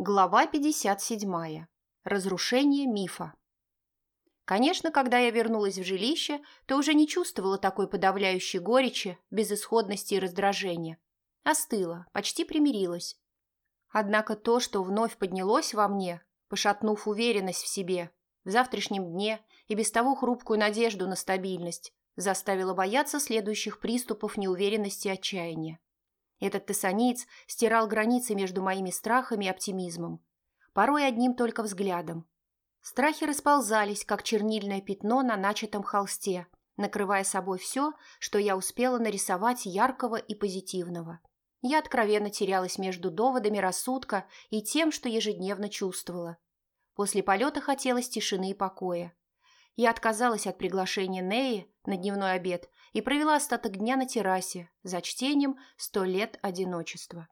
Глава 57. Разрушение мифа. Конечно, когда я вернулась в жилище, то уже не чувствовала такой подавляющей горечи, безысходности и раздражения. Остыла, почти примирилась. Однако то, что вновь поднялось во мне, пошатнув уверенность в себе, в завтрашнем дне и без того хрупкую надежду на стабильность, заставило бояться следующих приступов неуверенности и отчаяния. Этот тессаниец стирал границы между моими страхами и оптимизмом, порой одним только взглядом. Страхи расползались, как чернильное пятно на начатом холсте, накрывая собой все, что я успела нарисовать яркого и позитивного. Я откровенно терялась между доводами рассудка и тем, что ежедневно чувствовала. После полета хотелось тишины и покоя. Я отказалась от приглашения Неи на дневной обед и провела остаток дня на террасе за чтением «Сто лет одиночества».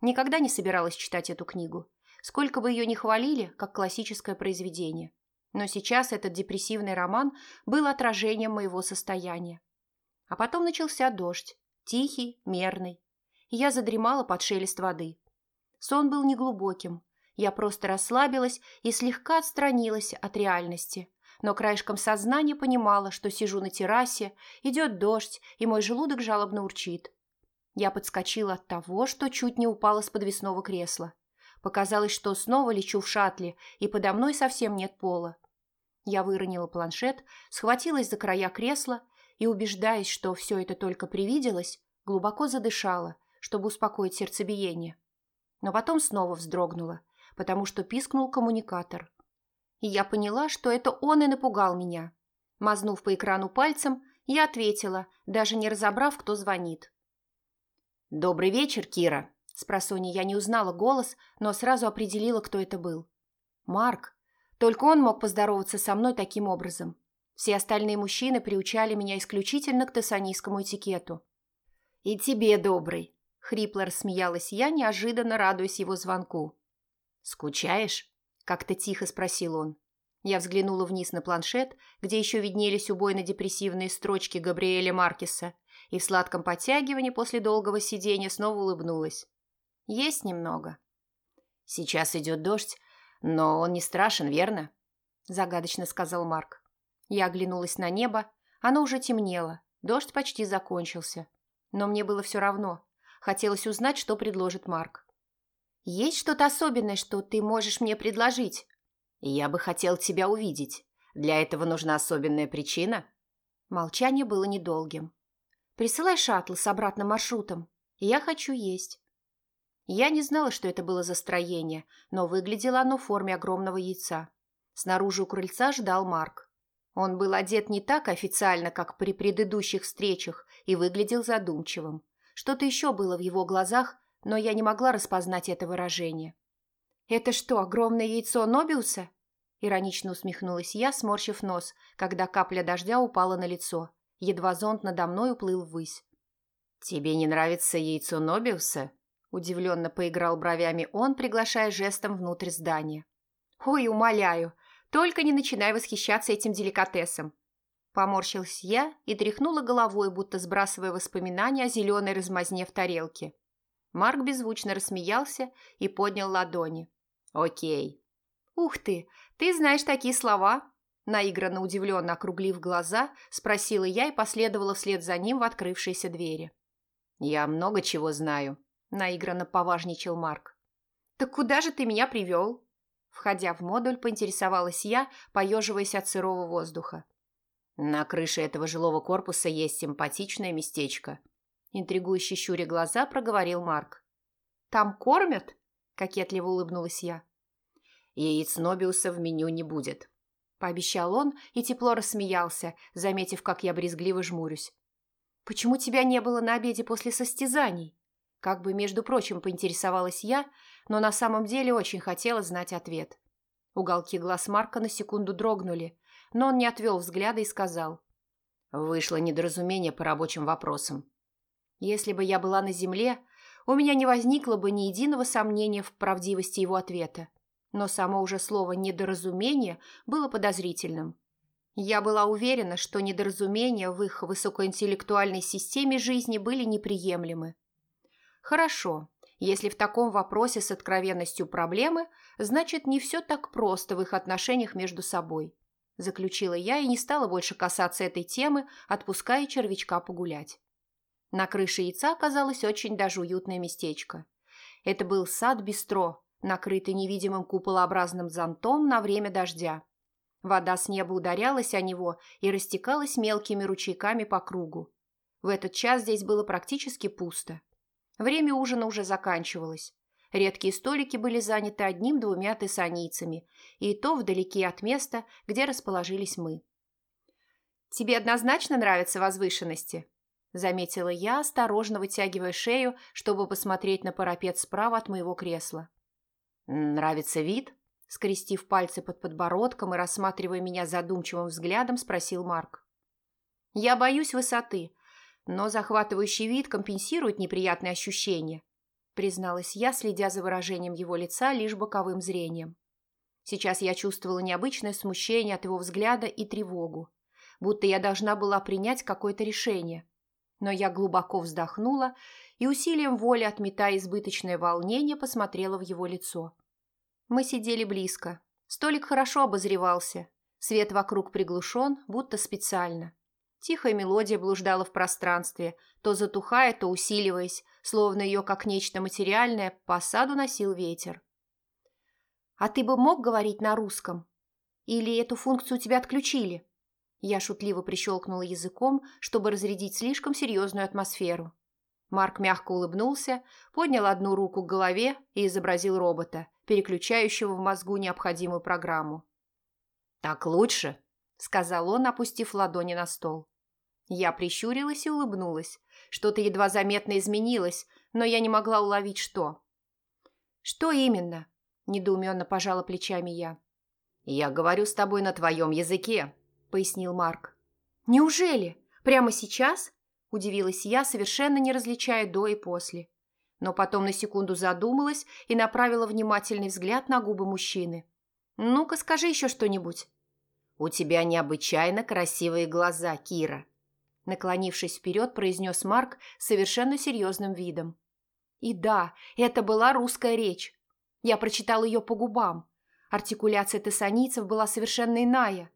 Никогда не собиралась читать эту книгу, сколько бы ее ни хвалили, как классическое произведение. Но сейчас этот депрессивный роман был отражением моего состояния. А потом начался дождь, тихий, мерный. И я задремала под шелест воды. Сон был неглубоким. Я просто расслабилась и слегка отстранилась от реальности – но краешком сознания понимала, что сижу на террасе, идет дождь, и мой желудок жалобно урчит. Я подскочила от того, что чуть не упала с подвесного кресла. Показалось, что снова лечу в шаттле, и подо мной совсем нет пола. Я выронила планшет, схватилась за края кресла и, убеждаясь, что все это только привиделось, глубоко задышала, чтобы успокоить сердцебиение. Но потом снова вздрогнула, потому что пискнул коммуникатор и я поняла, что это он и напугал меня. Мазнув по экрану пальцем, я ответила, даже не разобрав, кто звонит. «Добрый вечер, Кира!» С я не узнала голос, но сразу определила, кто это был. «Марк. Только он мог поздороваться со мной таким образом. Все остальные мужчины приучали меня исключительно к тессанийскому этикету». «И тебе добрый!» — хрипло рассмеялась я, неожиданно радуясь его звонку. «Скучаешь?» Как-то тихо спросил он. Я взглянула вниз на планшет, где еще виднелись убойно-депрессивные строчки Габриэля Маркеса, и в сладком подтягивании после долгого сидения снова улыбнулась. Есть немного. Сейчас идет дождь, но он не страшен, верно? Загадочно сказал Марк. Я оглянулась на небо, оно уже темнело, дождь почти закончился. Но мне было все равно. Хотелось узнать, что предложит Марк. «Есть что-то особенное, что ты можешь мне предложить?» «Я бы хотел тебя увидеть. Для этого нужна особенная причина?» Молчание было недолгим. «Присылай шаттл с обратным маршрутом. Я хочу есть». Я не знала, что это было за строение, но выглядело оно в форме огромного яйца. Снаружи у крыльца ждал Марк. Он был одет не так официально, как при предыдущих встречах, и выглядел задумчивым. Что-то еще было в его глазах, но я не могла распознать это выражение. «Это что, огромное яйцо Нобиуса?» Иронично усмехнулась я, сморщив нос, когда капля дождя упала на лицо. Едва зонт надо мной уплыл ввысь. «Тебе не нравится яйцо Нобиуса?» Удивленно поиграл бровями он, приглашая жестом внутрь здания. «Ой, умоляю, только не начинай восхищаться этим деликатесом!» Поморщилась я и тряхнула головой, будто сбрасывая воспоминания о зеленой размазне в тарелке. Марк беззвучно рассмеялся и поднял ладони. «Окей». «Ух ты, ты знаешь такие слова?» Наигранно удивленно округлив глаза, спросила я и последовала вслед за ним в открывшиеся двери. «Я много чего знаю», – наигранно поважничал Марк. «Так куда же ты меня привел?» Входя в модуль, поинтересовалась я, поеживаясь от сырого воздуха. «На крыше этого жилого корпуса есть симпатичное местечко», Интригующе щуря глаза, проговорил Марк. «Там кормят?» – кокетливо улыбнулась я. «Яиц Нобиуса в меню не будет», – пообещал он и тепло рассмеялся, заметив, как я брезгливо жмурюсь. «Почему тебя не было на обеде после состязаний?» Как бы, между прочим, поинтересовалась я, но на самом деле очень хотела знать ответ. Уголки глаз Марка на секунду дрогнули, но он не отвел взгляда и сказал. «Вышло недоразумение по рабочим вопросам. Если бы я была на земле, у меня не возникло бы ни единого сомнения в правдивости его ответа. Но само уже слово «недоразумение» было подозрительным. Я была уверена, что недоразумения в их высокоинтеллектуальной системе жизни были неприемлемы. Хорошо, Если в таком вопросе с откровенностью проблемы, значит, не все так просто в их отношениях между собой. Заключила я и не стала больше касаться этой темы, отпуская червячка погулять. На крыше яйца оказалось очень даже уютное местечко. Это был сад-бистро, накрытый невидимым куполообразным зонтом на время дождя. Вода с неба ударялась о него и растекалась мелкими ручейками по кругу. В этот час здесь было практически пусто. Время ужина уже заканчивалось. Редкие столики были заняты одним-двумя тессанийцами, и то вдалеке от места, где расположились мы. «Тебе однозначно нравятся возвышенности?» – заметила я, осторожно вытягивая шею, чтобы посмотреть на парапет справа от моего кресла. «Нравится вид?» – скрестив пальцы под подбородком и рассматривая меня задумчивым взглядом, спросил Марк. «Я боюсь высоты, но захватывающий вид компенсирует неприятные ощущения», призналась я, следя за выражением его лица лишь боковым зрением. Сейчас я чувствовала необычное смущение от его взгляда и тревогу, будто я должна была принять какое-то решение. Но я глубоко вздохнула и усилием воли, отметая избыточное волнение, посмотрела в его лицо. Мы сидели близко. Столик хорошо обозревался. Свет вокруг приглушен, будто специально. Тихая мелодия блуждала в пространстве, то затухая, то усиливаясь, словно ее, как нечто материальное, по саду носил ветер. «А ты бы мог говорить на русском? Или эту функцию у тебя отключили?» Я шутливо прищелкнула языком, чтобы разрядить слишком серьезную атмосферу. Марк мягко улыбнулся, поднял одну руку к голове и изобразил робота, переключающего в мозгу необходимую программу. «Так лучше», — сказал он, опустив ладони на стол. Я прищурилась и улыбнулась. Что-то едва заметно изменилось, но я не могла уловить, что. «Что именно?» – недоуменно пожала плечами я. «Я говорю с тобой на твоем языке», – пояснил Марк. «Неужели? Прямо сейчас?» – удивилась я, совершенно не различая до и после. Но потом на секунду задумалась и направила внимательный взгляд на губы мужчины. «Ну-ка, скажи еще что-нибудь». «У тебя необычайно красивые глаза, Кира», Наклонившись вперед, произнес Марк совершенно серьезным видом. И да, это была русская речь. Я прочитал ее по губам. Артикуляция тессанийцев была совершенно иная.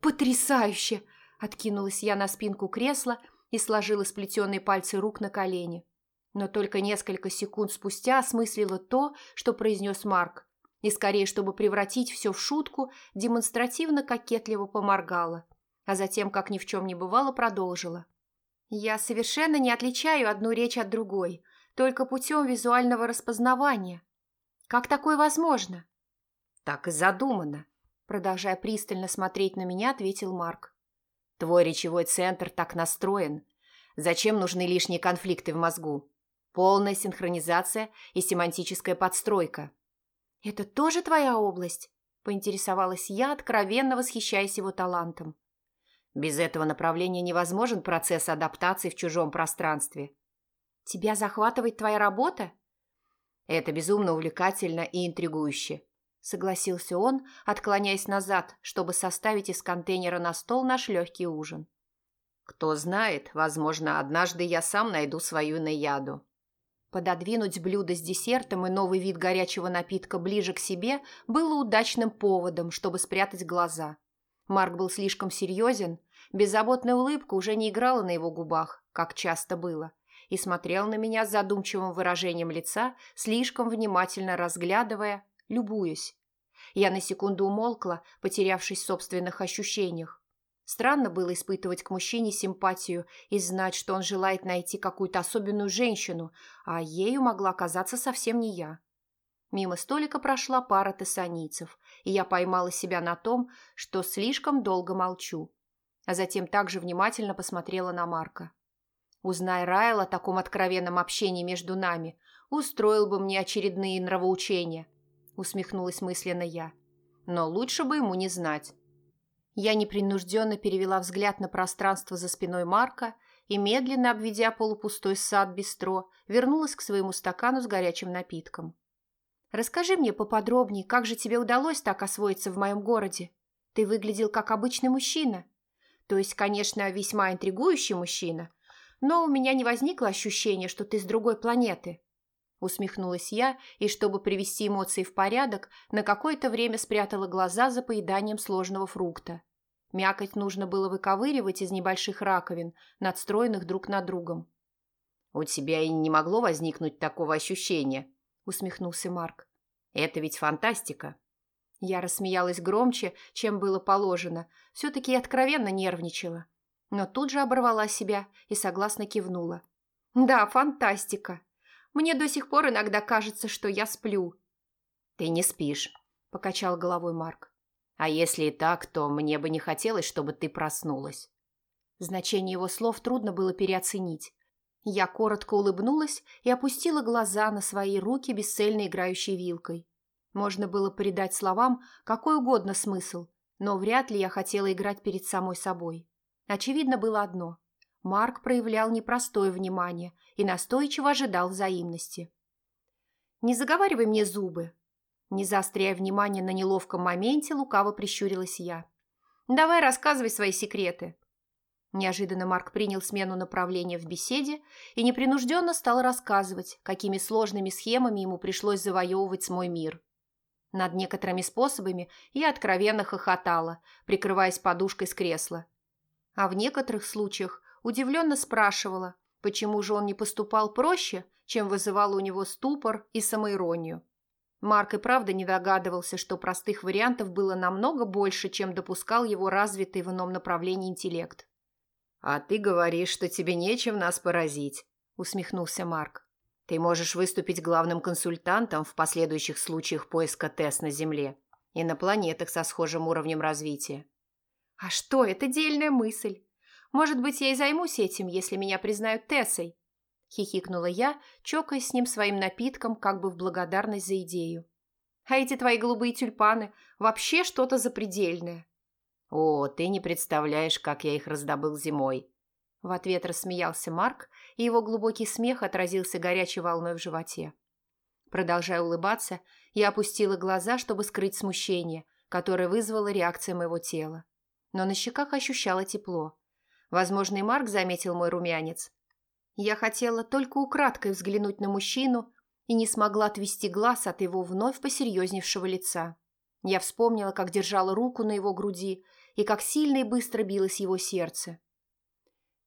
«Потрясающе!» – откинулась я на спинку кресла и сложила сплетенные пальцы рук на колени. Но только несколько секунд спустя осмыслила то, что произнес Марк, и скорее, чтобы превратить все в шутку, демонстративно кокетливо поморгала – а затем, как ни в чем не бывало, продолжила. «Я совершенно не отличаю одну речь от другой, только путем визуального распознавания. Как такое возможно?» «Так и задумано», продолжая пристально смотреть на меня, ответил Марк. «Твой речевой центр так настроен. Зачем нужны лишние конфликты в мозгу? Полная синхронизация и семантическая подстройка». «Это тоже твоя область?» – поинтересовалась я, откровенно восхищаясь его талантом. Без этого направления невозможен процесс адаптации в чужом пространстве. Тебя захватывает твоя работа? Это безумно увлекательно и интригующе, согласился он, отклоняясь назад, чтобы составить из контейнера на стол наш легкий ужин. Кто знает, возможно, однажды я сам найду свою наяду. Пододвинуть блюдо с десертом и новый вид горячего напитка ближе к себе было удачным поводом, чтобы спрятать глаза. Марк был слишком серьезен, беззаботная улыбка уже не играла на его губах, как часто было, и смотрел на меня с задумчивым выражением лица, слишком внимательно разглядывая, любуясь. Я на секунду умолкла, потерявшись в собственных ощущениях. Странно было испытывать к мужчине симпатию и знать, что он желает найти какую-то особенную женщину, а ею могла оказаться совсем не я. Мимо столика прошла пара тессанийцев, и я поймала себя на том, что слишком долго молчу. А затем также внимательно посмотрела на Марка. Узнай Райл о таком откровенном общении между нами, устроил бы мне очередные нравоучения, усмехнулась мысленно я. Но лучше бы ему не знать. Я непринужденно перевела взгляд на пространство за спиной Марка и, медленно обведя полупустой сад бистро, вернулась к своему стакану с горячим напитком. Расскажи мне поподробнее, как же тебе удалось так освоиться в моем городе? Ты выглядел как обычный мужчина. То есть, конечно, весьма интригующий мужчина, но у меня не возникло ощущения, что ты с другой планеты. Усмехнулась я и, чтобы привести эмоции в порядок, на какое-то время спрятала глаза за поеданием сложного фрукта. Мякоть нужно было выковыривать из небольших раковин, надстроенных друг над другом. «У тебя и не могло возникнуть такого ощущения», — усмехнулся Марк. «Это ведь фантастика». Я рассмеялась громче, чем было положено, все-таки откровенно нервничала. Но тут же оборвала себя и согласно кивнула. «Да, фантастика. Мне до сих пор иногда кажется, что я сплю». «Ты не спишь», — покачал головой Марк. «А если и так, то мне бы не хотелось, чтобы ты проснулась». Значение его слов трудно было переоценить. Я коротко улыбнулась и опустила глаза на свои руки, бесцельно играющей вилкой. Можно было придать словам какой угодно смысл, но вряд ли я хотела играть перед самой собой. Очевидно было одно. Марк проявлял непростое внимание и настойчиво ожидал взаимности. «Не заговаривай мне зубы!» Не заостряя внимание на неловком моменте, лукаво прищурилась я. «Давай рассказывай свои секреты!» Неожиданно Марк принял смену направления в беседе и непринужденно стал рассказывать, какими сложными схемами ему пришлось завоевывать мой мир. Над некоторыми способами я откровенно хохотала, прикрываясь подушкой с кресла. А в некоторых случаях удивленно спрашивала, почему же он не поступал проще, чем вызывал у него ступор и самоиронию. Марк и правда не догадывался, что простых вариантов было намного больше, чем допускал его развитый в ином направлении интеллект. «А ты говоришь, что тебе нечем нас поразить», — усмехнулся Марк. Ты можешь выступить главным консультантом в последующих случаях поиска ТЭС на Земле и на планетах со схожим уровнем развития. А что, это дельная мысль. Может быть, я и займусь этим, если меня признают Тессой. Хихикнула я, чокаясь с ним своим напитком, как бы в благодарность за идею. А эти твои голубые тюльпаны вообще что-то запредельное. О, ты не представляешь, как я их раздобыл зимой. В ответ рассмеялся Марк, и его глубокий смех отразился горячей волной в животе. Продолжая улыбаться, я опустила глаза, чтобы скрыть смущение, которое вызвало реакция моего тела. Но на щеках ощущала тепло. Возможно, и Марк заметил мой румянец. Я хотела только украдкой взглянуть на мужчину и не смогла отвести глаз от его вновь посерьезневшего лица. Я вспомнила, как держала руку на его груди и как сильно и быстро билось его сердце.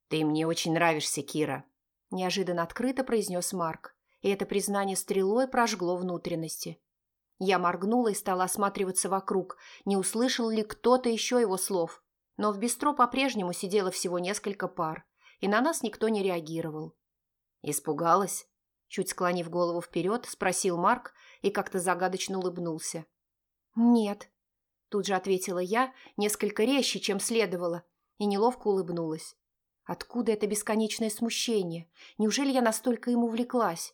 «Ты мне очень нравишься, Кира», – неожиданно открыто произнес Марк, и это признание стрелой прожгло внутренности. Я моргнула и стала осматриваться вокруг, не услышал ли кто-то еще его слов. Но в бистро по-прежнему сидело всего несколько пар, и на нас никто не реагировал. «Испугалась?» Чуть склонив голову вперед, спросил Марк и как-то загадочно улыбнулся. «Нет», – тут же ответила я, несколько резче, чем следовало, и неловко улыбнулась. Откуда это бесконечное смущение? Неужели я настолько ему увлеклась?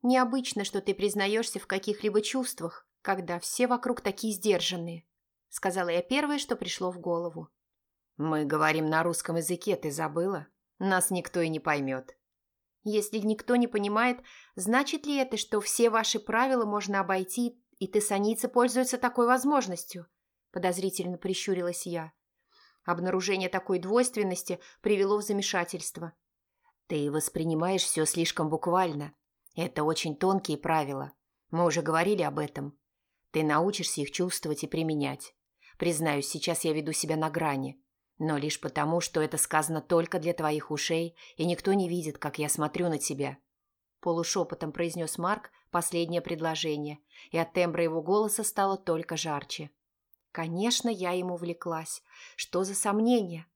Необычно, что ты признаешься в каких-либо чувствах, когда все вокруг такие сдержанные, сказала я первое, что пришло в голову. Мы говорим на русском языке, ты забыла? Нас никто и не поймет. Если никто не понимает, значит ли это, что все ваши правила можно обойти, и тессаницы пользуются такой возможностью? Подозрительно прищурилась я. Обнаружение такой двойственности привело в замешательство. «Ты воспринимаешь все слишком буквально. Это очень тонкие правила. Мы уже говорили об этом. Ты научишься их чувствовать и применять. Признаюсь, сейчас я веду себя на грани. Но лишь потому, что это сказано только для твоих ушей, и никто не видит, как я смотрю на тебя». Полушепотом произнес Марк последнее предложение, и от тембра его голоса стало только жарче. Конечно, я ему влеклась. Что за сомнение?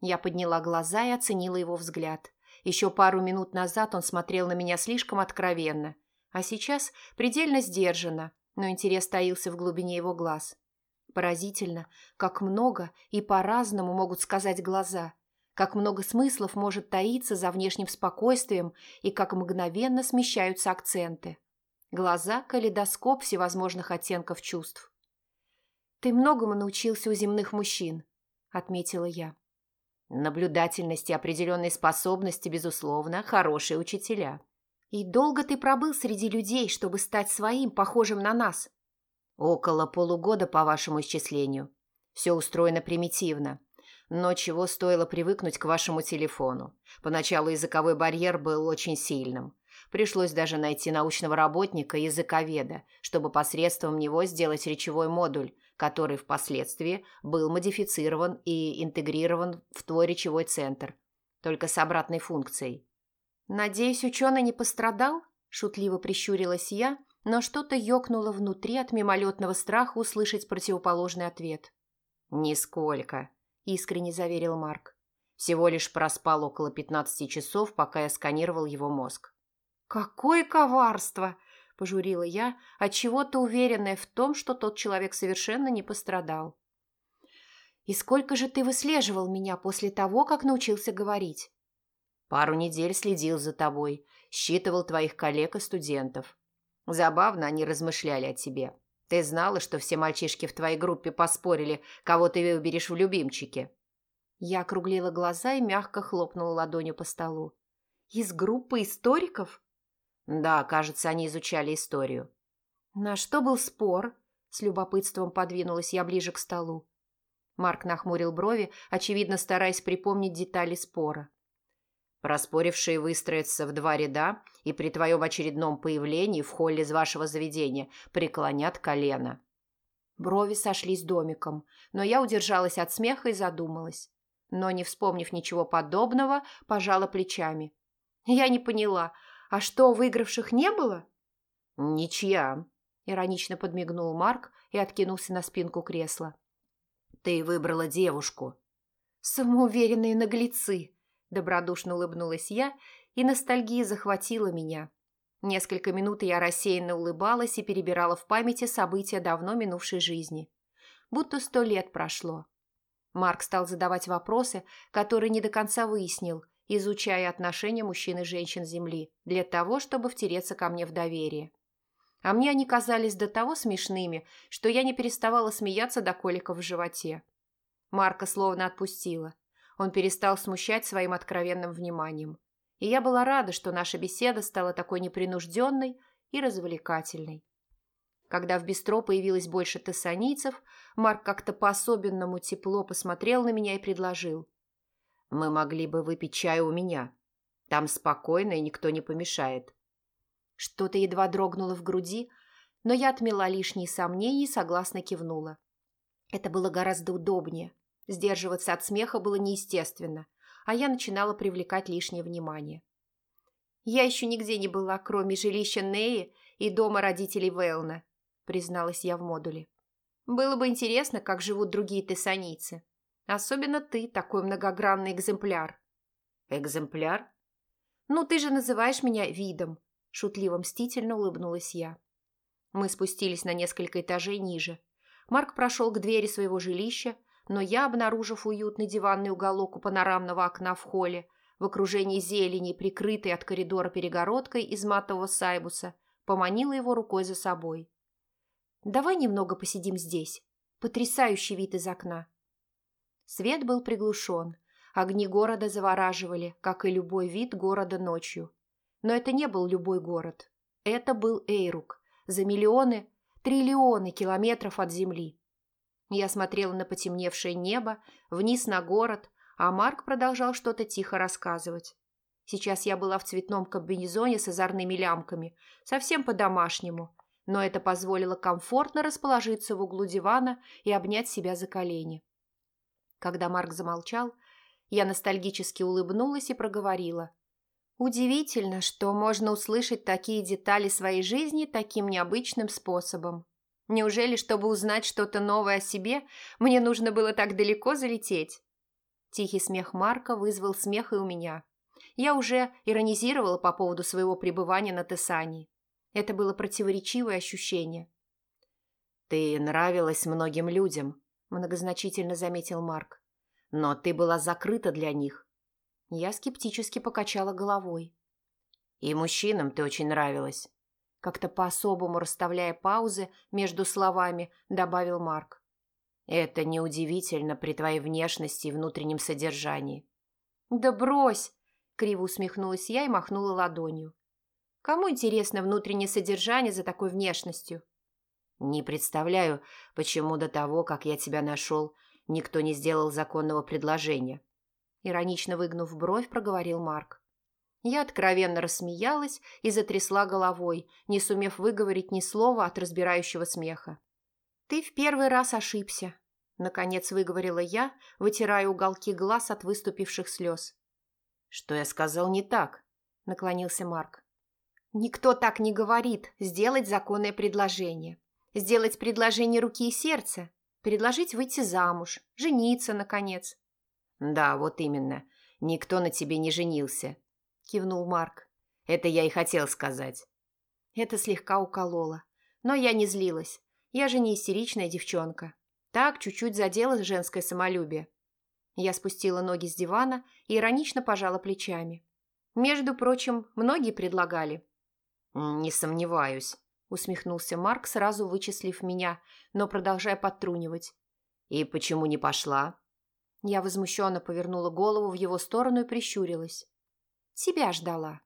Я подняла глаза и оценила его взгляд. Еще пару минут назад он смотрел на меня слишком откровенно, а сейчас предельно сдержанно, но интерес таился в глубине его глаз. Поразительно, как много и по-разному могут сказать глаза, как много смыслов может таиться за внешним спокойствием и как мгновенно смещаются акценты. Глаза – калейдоскоп всевозможных оттенков чувств. «Ты многому научился у земных мужчин», — отметила я. Наблюдательность и определенные способности, безусловно, хорошие учителя. И долго ты пробыл среди людей, чтобы стать своим, похожим на нас? Около полугода, по вашему исчислению. Все устроено примитивно. Но чего стоило привыкнуть к вашему телефону? Поначалу языковой барьер был очень сильным. Пришлось даже найти научного работника, языковеда, чтобы посредством него сделать речевой модуль, который впоследствии был модифицирован и интегрирован в твой речевой центр, только с обратной функцией. «Надеюсь, ученый не пострадал?» – шутливо прищурилась я, но что-то ёкнуло внутри от мимолетного страха услышать противоположный ответ. «Нисколько», – искренне заверил Марк. «Всего лишь проспал около пятнадцати часов, пока я сканировал его мозг». «Какое коварство!» – пожурила я, отчего-то уверенная в том, что тот человек совершенно не пострадал. «И сколько же ты выслеживал меня после того, как научился говорить?» «Пару недель следил за тобой, считывал твоих коллег и студентов. Забавно они размышляли о тебе. Ты знала, что все мальчишки в твоей группе поспорили, кого ты выберешь в любимчике?» Я округлила глаза и мягко хлопнула ладонью по столу. «Из группы историков?» Да, кажется, они изучали историю. На что был спор? С любопытством подвинулась я ближе к столу. Марк нахмурил брови, очевидно стараясь припомнить детали спора. Проспорившие выстроятся в два ряда и при твоем очередном появлении в холле из вашего заведения преклонят колено. Брови сошлись домиком, но я удержалась от смеха и задумалась. Но, не вспомнив ничего подобного, пожала плечами. Я не поняла, «А что, выигравших не было?» «Ничья», – иронично подмигнул Марк и откинулся на спинку кресла. «Ты выбрала девушку». «Самоуверенные наглецы», – добродушно улыбнулась я, и ностальгия захватила меня. Несколько минут я рассеянно улыбалась и перебирала в памяти события давно минувшей жизни. Будто сто лет прошло. Марк стал задавать вопросы, которые не до конца выяснил – изучая отношения мужчин и женщин Земли, для того, чтобы втереться ко мне в доверие. А мне они казались до того смешными, что я не переставала смеяться до коликов в животе. Марка словно отпустила. Он перестал смущать своим откровенным вниманием. И я была рада, что наша беседа стала такой непринужденной и развлекательной. Когда в бистро появилось больше тессанийцев, Марк как-то по-особенному тепло посмотрел на меня и предложил. Мы могли бы выпить чай у меня. Там спокойно и никто не помешает. Что-то едва дрогнуло в груди, но я отмела лишние сомнения и согласно кивнула. Это было гораздо удобнее. Сдерживаться от смеха было неестественно, а я начинала привлекать лишнее внимание. «Я еще нигде не была, кроме жилища Неи и дома родителей Вэлна», призналась я в модуле. «Было бы интересно, как живут другие тессанийцы». Особенно ты, такой многогранный экземпляр. Экземпляр? Ну, ты же называешь меня видом, шутливо мстительно улыбнулась я. Мы спустились на несколько этажей ниже. Марк прошел к двери своего жилища, но я, обнаружив уютный диванный уголок у панорамного окна в холле, в окружении зелени, прикрытой от коридора перегородкой из матового сайбуса, поманила его рукой за собой. «Давай немного посидим здесь. Потрясающий вид из окна. Свет был приглушен. Огни города завораживали, как и любой вид города ночью. Но это не был любой город. Это был Эйрук, за миллионы, триллионы километров от земли. Я смотрела на потемневшее небо, вниз на город, а Марк продолжал что-то тихо рассказывать. Сейчас я была в цветном комбинезоне с озорными лямками, совсем по-домашнему, но это позволило комфортно расположиться в углу дивана и обнять себя за колени. Когда Марк замолчал, я ностальгически улыбнулась и проговорила. Удивительно, что можно услышать такие детали своей жизни таким необычным способом. Неужели, чтобы узнать что-то новое о себе, мне нужно было так далеко залететь? Тихий смех Марка вызвал смех и у меня. Я уже иронизировала по поводу своего пребывания на Тессании. Это было противоречивое ощущение. «Ты нравилась многим людям», многозначительно заметил Марк. Но ты была закрыта для них. Я скептически покачала головой. И мужчинам ты очень нравилась. Как-то по-особому расставляя паузы между словами, добавил Марк. Это неудивительно при твоей внешности и внутреннем содержании. Да брось! Криво усмехнулась я и махнула ладонью. Кому интересно внутреннее содержание за такой внешностью? Не представляю, почему до того, как я тебя нашел, никто не сделал законного предложения. Иронично выгнув бровь, проговорил Марк. Я откровенно рассмеялась и затрясла головой, не сумев выговорить ни слова от разбирающего смеха. «Ты в первый раз ошибся», — наконец выговорила я, вытирая уголки глаз от выступивших слез. «Что я сказал не так?» — наклонился Марк. «Никто так не говорит. Сделать законное предложение. Сделать предложение руки и сердца. Предложить выйти замуж. Жениться, наконец». «Да, вот именно. Никто на тебе не женился кивнул Марк. Это я и хотел сказать. Это слегка укололо. Но я не злилась. Я же не истеричная девчонка. Так чуть-чуть задела женское самолюбие. Я спустила ноги с дивана и иронично пожала плечами. Между прочим, многие предлагали. «Не сомневаюсь», – усмехнулся Марк, сразу вычислив меня, но продолжая подтрунивать. «И почему не пошла?» Я возмущенно повернула голову в его сторону и прищурилась. Тебя ждала».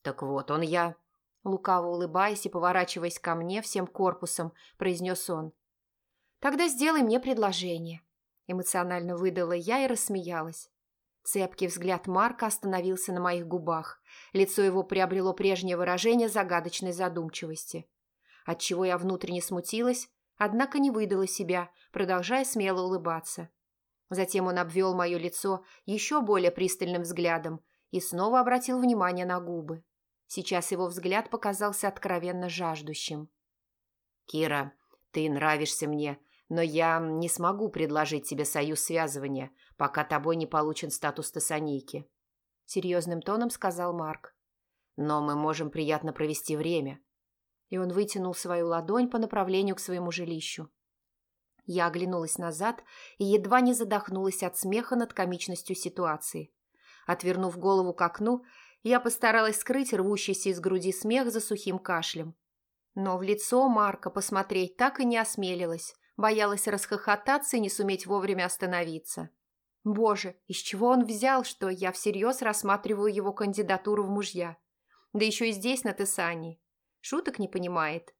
«Так вот он я», — лукаво улыбаясь и поворачиваясь ко мне всем корпусом, произнес он. «Тогда сделай мне предложение», — эмоционально выдала я и рассмеялась. Цепкий взгляд Марка остановился на моих губах. Лицо его приобрело прежнее выражение загадочной задумчивости. Отчего я внутренне смутилась, однако не выдала себя, продолжая смело улыбаться. Затем он обвел мое лицо еще более пристальным взглядом, и снова обратил внимание на губы. Сейчас его взгляд показался откровенно жаждущим. «Кира, ты нравишься мне, но я не смогу предложить тебе союз связывания, пока тобой не получен статус тессанийки», — серьезным тоном сказал Марк. «Но мы можем приятно провести время». И он вытянул свою ладонь по направлению к своему жилищу. Я оглянулась назад и едва не задохнулась от смеха над комичностью ситуации. Отвернув голову к окну, я постаралась скрыть рвущийся из груди смех за сухим кашлем. Но в лицо Марка посмотреть так и не осмелилась, боялась расхохотаться и не суметь вовремя остановиться. Боже, из чего он взял, что я всерьез рассматриваю его кандидатуру в мужья? Да еще и здесь, на Тессании. Шуток не понимает.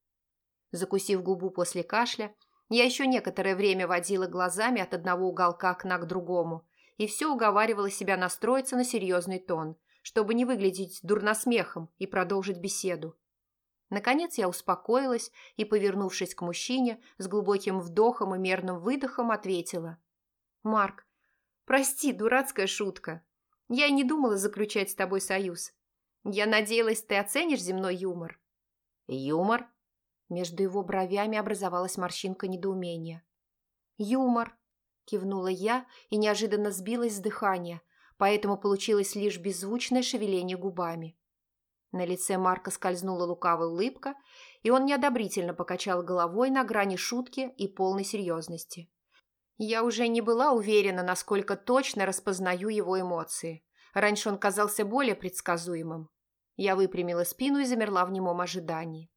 Закусив губу после кашля, я еще некоторое время водила глазами от одного уголка окна к другому, и все уговаривала себя настроиться на серьезный тон, чтобы не выглядеть дурносмехом и продолжить беседу. Наконец я успокоилась и, повернувшись к мужчине, с глубоким вдохом и мерным выдохом ответила. «Марк, прости, дурацкая шутка. Я и не думала заключать с тобой союз. Я надеялась, ты оценишь земной юмор». «Юмор?» Между его бровями образовалась морщинка недоумения. «Юмор», Кивнула я и неожиданно сбилась с дыхания, поэтому получилось лишь беззвучное шевеление губами. На лице Марка скользнула лукавая улыбка, и он неодобрительно покачал головой на грани шутки и полной серьезности. Я уже не была уверена, насколько точно распознаю его эмоции. Раньше он казался более предсказуемым. Я выпрямила спину и замерла в немом ожидании.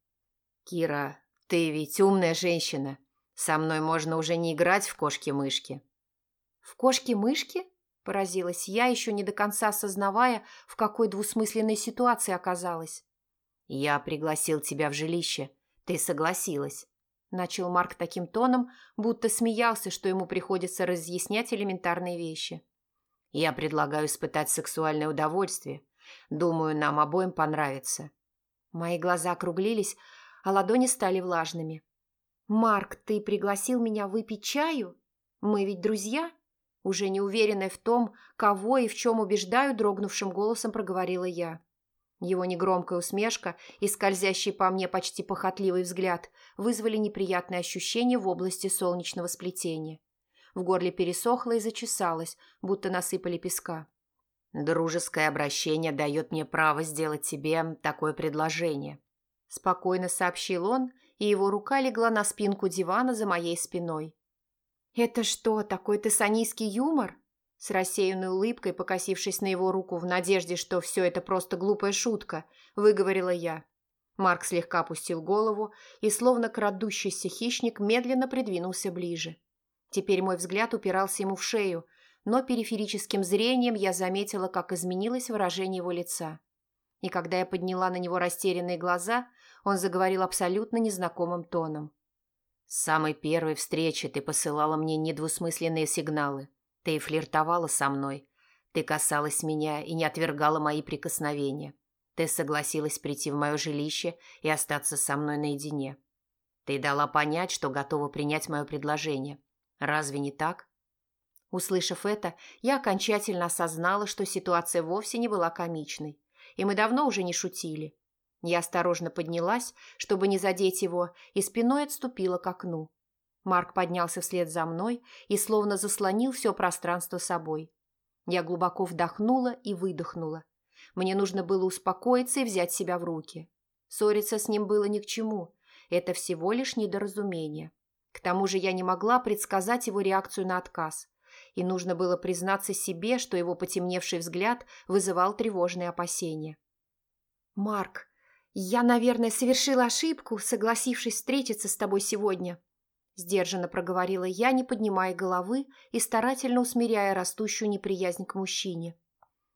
«Кира, ты ведь умная женщина. Со мной можно уже не играть в кошки-мышки». «В кошки-мышки?» – поразилась я, еще не до конца осознавая, в какой двусмысленной ситуации оказалась. «Я пригласил тебя в жилище. Ты согласилась», – начал Марк таким тоном, будто смеялся, что ему приходится разъяснять элементарные вещи. «Я предлагаю испытать сексуальное удовольствие. Думаю, нам обоим понравится». Мои глаза округлились, а ладони стали влажными. «Марк, ты пригласил меня выпить чаю? Мы ведь друзья?» Уже неуверенная в том, кого и в чем убеждаю, дрогнувшим голосом проговорила я. Его негромкая усмешка и скользящий по мне почти похотливый взгляд вызвали неприятное ощущение в области солнечного сплетения. В горле пересохло и зачесалось, будто насыпали песка. «Дружеское обращение дает мне право сделать тебе такое предложение», – спокойно сообщил он и его рука легла на спинку дивана за моей спиной. «Это что, такой тессанийский юмор?» С рассеянной улыбкой, покосившись на его руку в надежде, что все это просто глупая шутка, выговорила я. Марк слегка опустил голову и, словно крадущийся хищник, медленно придвинулся ближе. Теперь мой взгляд упирался ему в шею, но периферическим зрением я заметила, как изменилось выражение его лица. И когда я подняла на него растерянные глаза, он заговорил абсолютно незнакомым тоном. «С самой первой встречи ты посылала мне недвусмысленные сигналы. Ты флиртовала со мной. Ты касалась меня и не отвергала мои прикосновения. Ты согласилась прийти в мое жилище и остаться со мной наедине. Ты дала понять, что готова принять мое предложение. Разве не так? Услышав это, я окончательно осознала, что ситуация вовсе не была комичной, и мы давно уже не шутили. Я осторожно поднялась, чтобы не задеть его, и спиной отступила к окну. Марк поднялся вслед за мной и словно заслонил все пространство собой. Я глубоко вдохнула и выдохнула. Мне нужно было успокоиться и взять себя в руки. Ссориться с ним было ни к чему. Это всего лишь недоразумение. К тому же я не могла предсказать его реакцию на отказ. И нужно было признаться себе, что его потемневший взгляд вызывал тревожные опасения. «Марк, я, наверное, совершила ошибку, согласившись встретиться с тобой сегодня», Сдержанно проговорила я, не поднимая головы и старательно усмиряя растущую неприязнь к мужчине.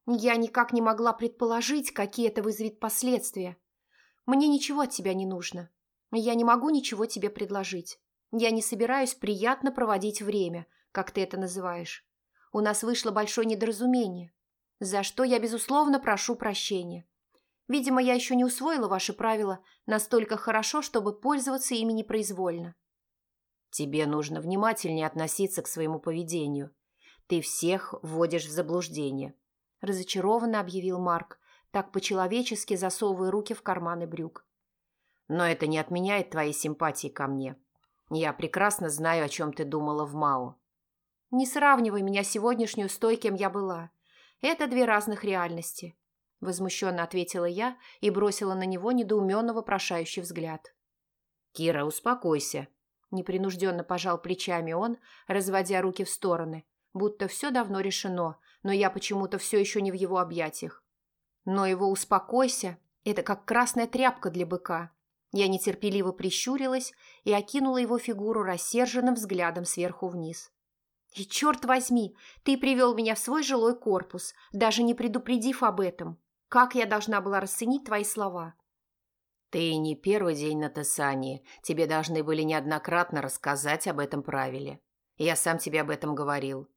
Я никак не могла предположить, какие это вызовет последствия. Мне ничего от тебя не нужно. Я не могу ничего тебе предложить. Я не собираюсь приятно проводить время, как ты это называешь. У нас вышло большое недоразумение, за что я, безусловно, прошу прощения. Видимо, я еще не усвоила ваши правила настолько хорошо, чтобы пользоваться ими непроизвольно. Тебе нужно внимательнее относиться к своему поведению. Ты всех вводишь в заблуждение», – разочарованно объявил Марк, так по-человечески засовывая руки в карманы брюк. «Но это не отменяет твоей симпатии ко мне. Я прекрасно знаю, о чем ты думала в Мао». «Не сравнивай меня сегодняшнюю с той, кем я была. Это две разных реальности», – возмущенно ответила я и бросила на него недоуменно вопрошающий взгляд. «Кира, успокойся», Непринужденно пожал плечами он, разводя руки в стороны, будто все давно решено, но я почему-то все еще не в его объятиях. Но его «успокойся» – это как красная тряпка для быка. Я нетерпеливо прищурилась и окинула его фигуру рассерженным взглядом сверху вниз. «И черт возьми, ты привел меня в свой жилой корпус, даже не предупредив об этом. Как я должна была расценить твои слова?» «Ты не первый день на Тессании. Тебе должны были неоднократно рассказать об этом правиле. Я сам тебе об этом говорил.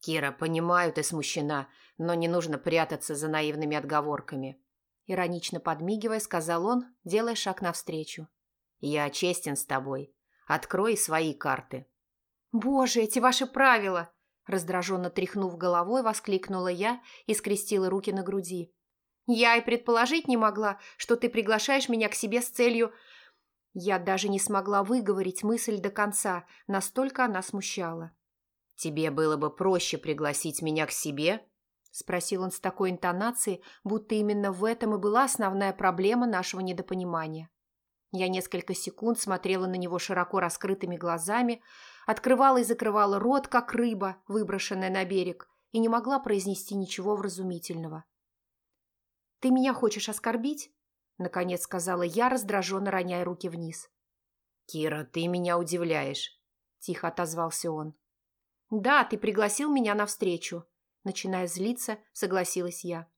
Кира, понимаю, ты смущена, но не нужно прятаться за наивными отговорками». Иронично подмигивая, сказал он, делая шаг навстречу. «Я честен с тобой. Открой свои карты». «Боже, эти ваши правила!» Раздраженно тряхнув головой, воскликнула я и скрестила руки на груди. Я и предположить не могла, что ты приглашаешь меня к себе с целью... Я даже не смогла выговорить мысль до конца, настолько она смущала. «Тебе было бы проще пригласить меня к себе?» – спросил он с такой интонацией, будто именно в этом и была основная проблема нашего недопонимания. Я несколько секунд смотрела на него широко раскрытыми глазами, открывала и закрывала рот, как рыба, выброшенная на берег, и не могла произнести ничего вразумительного. «Ты меня хочешь оскорбить?» – наконец сказала я, раздраженно роняя руки вниз. «Кира, ты меня удивляешь», – тихо отозвался он. «Да, ты пригласил меня навстречу», – начиная злиться, согласилась я.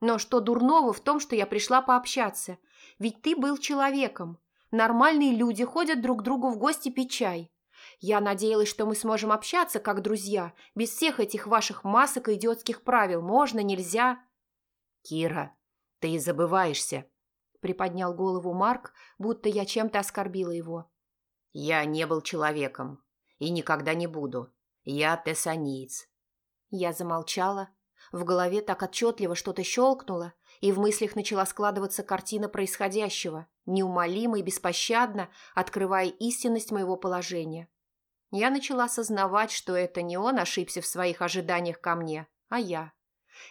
«Но что дурного в том, что я пришла пообщаться? Ведь ты был человеком. Нормальные люди ходят друг к другу в гости пить чай. Я надеялась, что мы сможем общаться как друзья, без всех этих ваших масок и идиотских правил. Можно, нельзя?» «Кира, «Ты забываешься», – приподнял голову Марк, будто я чем-то оскорбила его. «Я не был человеком и никогда не буду. Я тессаниец». Я замолчала. В голове так отчетливо что-то щелкнуло, и в мыслях начала складываться картина происходящего, неумолимо и беспощадно открывая истинность моего положения. Я начала осознавать, что это не он ошибся в своих ожиданиях ко мне, а я.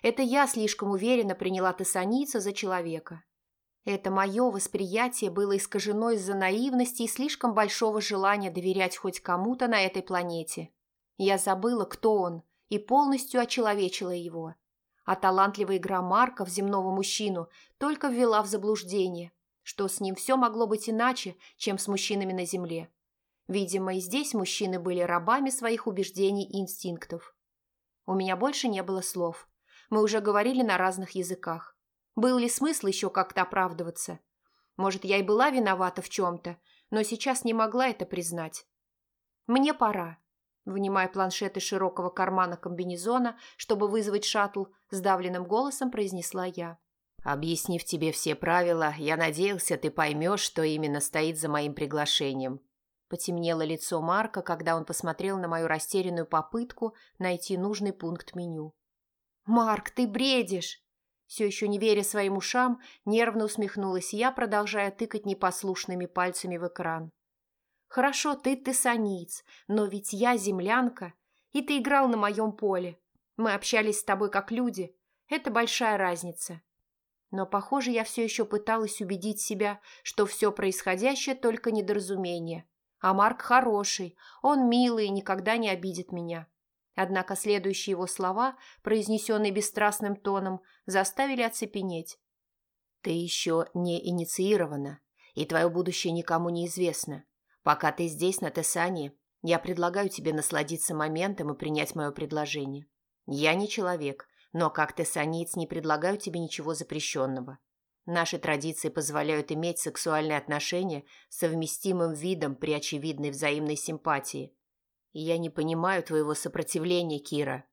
Это я слишком уверенно приняла тессаница за человека. Это мое восприятие было искажено из-за наивности и слишком большого желания доверять хоть кому-то на этой планете. Я забыла, кто он, и полностью очеловечила его. А талантливая игра Марка в земного мужчину только ввела в заблуждение, что с ним все могло быть иначе, чем с мужчинами на Земле. Видимо, и здесь мужчины были рабами своих убеждений и инстинктов. У меня больше не было слов. Мы уже говорили на разных языках. Был ли смысл еще как-то оправдываться? Может, я и была виновата в чем-то, но сейчас не могла это признать. «Мне пора», – Вынимая планшет из широкого кармана комбинезона, чтобы вызвать шаттл, сдавленным голосом произнесла я. «Объяснив тебе все правила, я надеялся, ты поймешь, что именно стоит за моим приглашением». Потемнело лицо Марка, когда он посмотрел на мою растерянную попытку найти нужный пункт меню. «Марк, ты бредишь!» Все еще не веря своим ушам, нервно усмехнулась я, продолжая тыкать непослушными пальцами в экран. «Хорошо, ты тессаниец, но ведь я землянка, и ты играл на моем поле. Мы общались с тобой как люди. Это большая разница. Но, похоже, я все еще пыталась убедить себя, что все происходящее только недоразумение. А Марк хороший, он милый и никогда не обидит меня. Однако следующие его слова, произнесенные бесстрастным тоном, заставили оцепенеть. «Ты еще не инициирована, и твое будущее никому не известно. Пока ты здесь, на Тессане, я предлагаю тебе насладиться моментом и принять мое предложение. Я не человек, но как тессаниец не предлагаю тебе ничего запрещенного. Наши традиции позволяют иметь сексуальные отношения совместимым видом при очевидной взаимной симпатии. Я не понимаю твоего сопротивления, Кира.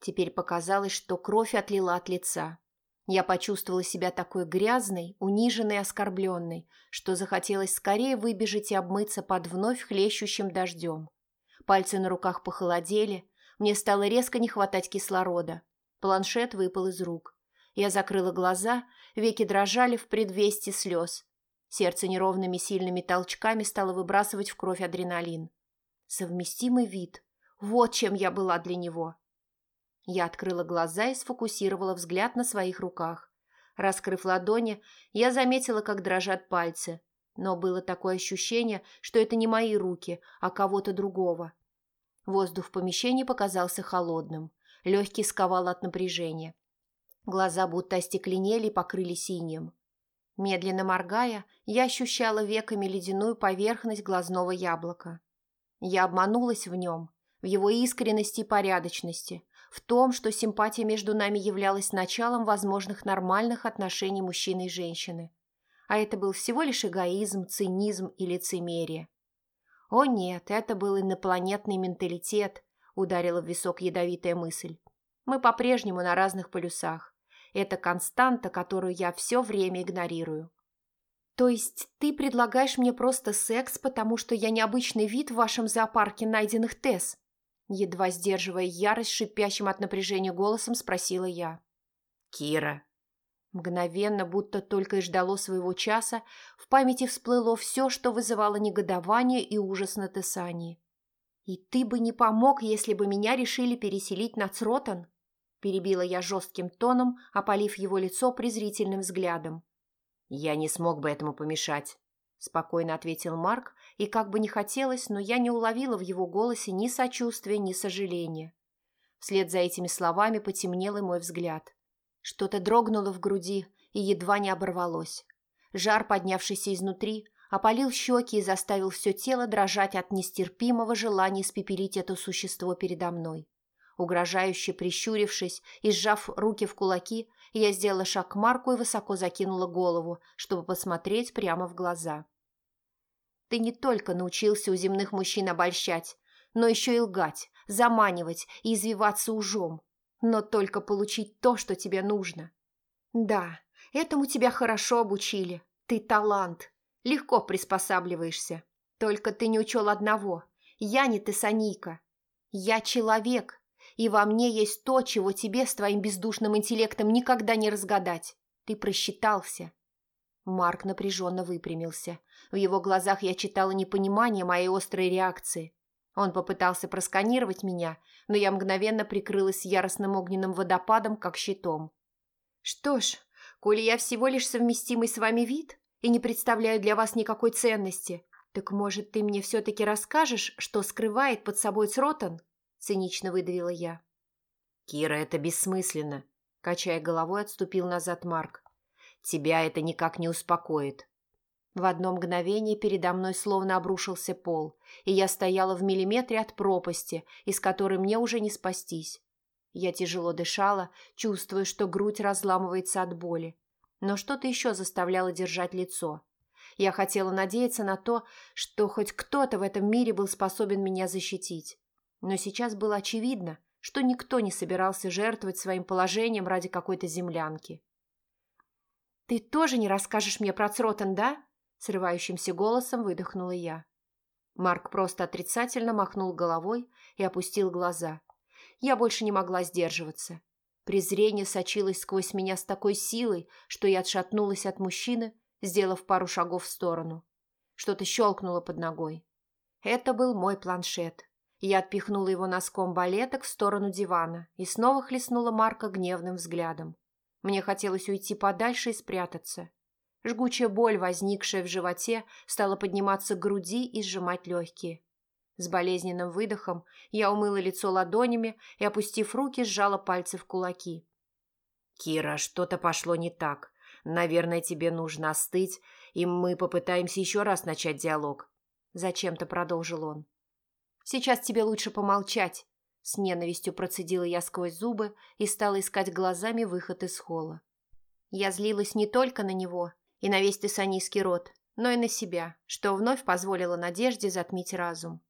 Теперь показалось, что кровь отлила от лица. Я почувствовала себя такой грязной, униженной оскорбленной, что захотелось скорее выбежать и обмыться под вновь хлещущим дождем. Пальцы на руках похолодели, мне стало резко не хватать кислорода. Планшет выпал из рук. Я закрыла глаза, веки дрожали в предвестии слез. Сердце неровными сильными толчками стало выбрасывать в кровь адреналин. Совместимый вид. Вот чем я была для него. Я открыла глаза и сфокусировала взгляд на своих руках. Раскрыв ладони, я заметила, как дрожат пальцы. Но было такое ощущение, что это не мои руки, а кого-то другого. Воздух в помещении показался холодным. Легкий сковал от напряжения. Глаза будто остекленели и покрыли синим. Медленно моргая, я ощущала веками ледяную поверхность глазного яблока. Я обманулась в нем, в его искренности и порядочности, в том, что симпатия между нами являлась началом возможных нормальных отношений мужчины и женщины. А это был всего лишь эгоизм, цинизм и лицемерие. О нет, это был инопланетный менталитет, ударила в висок ядовитая мысль. Мы по-прежнему на разных полюсах. Это константа, которую я все время игнорирую. То есть ты предлагаешь мне просто секс, потому что я необычный вид в вашем зоопарке найденных Тесс? Едва сдерживая ярость шипящим от напряжения голосом, спросила я. «Кира». Мгновенно, будто только и ждало своего часа, в памяти всплыло все, что вызывало негодование и ужас на Тессании. «И ты бы не помог, если бы меня решили переселить на Цротон?» перебила я жестким тоном, опалив его лицо презрительным взглядом. «Я не смог бы этому помешать», – спокойно ответил Марк, и как бы не хотелось, но я не уловила в его голосе ни сочувствия, ни сожаления. Вслед за этими словами потемнел и мой взгляд. Что-то дрогнуло в груди и едва не оборвалось. Жар, поднявшийся изнутри, опалил щеки и заставил все тело дрожать от нестерпимого желания испепелить это существо передо мной. Угрожающе прищурившись и сжав руки в кулаки, я сделала шаг к Марку и высоко закинула голову, чтобы посмотреть прямо в глаза. «Ты не только научился у земных мужчин обольщать, но еще и лгать, заманивать и извиваться ужом, но только получить то, что тебе нужно. Да, этому тебя хорошо обучили, ты талант, легко приспосабливаешься. Только ты не учел одного, я не тессанийка, я человек, и во мне есть то, чего тебе с твоим бездушным интеллектом никогда не разгадать. Ты просчитался». Марк напряженно выпрямился. В его глазах я читала непонимание моей острой реакции. Он попытался просканировать меня, но я мгновенно прикрылась яростным огненным водопадом, как щитом. «Что ж, коли я всего лишь совместимый с вами вид и не представляю для вас никакой ценности, так, может, ты мне все-таки расскажешь, что скрывает под собой Цротон?» Цинично выдавила я. «Кира, это бессмысленно», – качая головой, отступил назад Марк. «Тебя это никак не успокоит». В одно мгновение передо мной словно обрушился пол, и я стояла в миллиметре от пропасти, из которой мне уже не спастись. Я тяжело дышала, чувствуя, что грудь разламывается от боли. Но что-то еще заставляло держать лицо. Я хотела надеяться на то, что хоть кто-то в этом мире был способен меня защитить. Но сейчас было очевидно, что никто не собирался жертвовать своим положением ради какой-то землянки. «Ты тоже не расскажешь мне про Цротон, да?» Срывающимся голосом выдохнула я. Марк просто отрицательно махнул головой и опустил глаза. Я больше не могла сдерживаться. Презрение сочилось сквозь меня с такой силой, что я отшатнулась от мужчины, сделав пару шагов в сторону. Что-то щелкнуло под ногой. Это был мой планшет. Я отпихнула его носком балеток в сторону дивана и снова хлестнула Марка гневным взглядом. Мне хотелось уйти подальше и спрятаться. Жгучая боль, возникшая в животе, стала подниматься к груди и сжимать легкие. С болезненным выдохом я умыла лицо ладонями и, опустив руки, сжала пальцы в кулаки. «Кира, что-то пошло не так. Наверное, тебе нужно остыть, и мы попытаемся еще раз начать диалог», – зачем-то продолжил он. «Сейчас тебе лучше помолчать», – с ненавистью процедила я сквозь зубы и стала искать глазами выход из холла. Я злилась не только на него и на весь тессанийский род, но и на себя, что вновь позволило надежде затмить разум.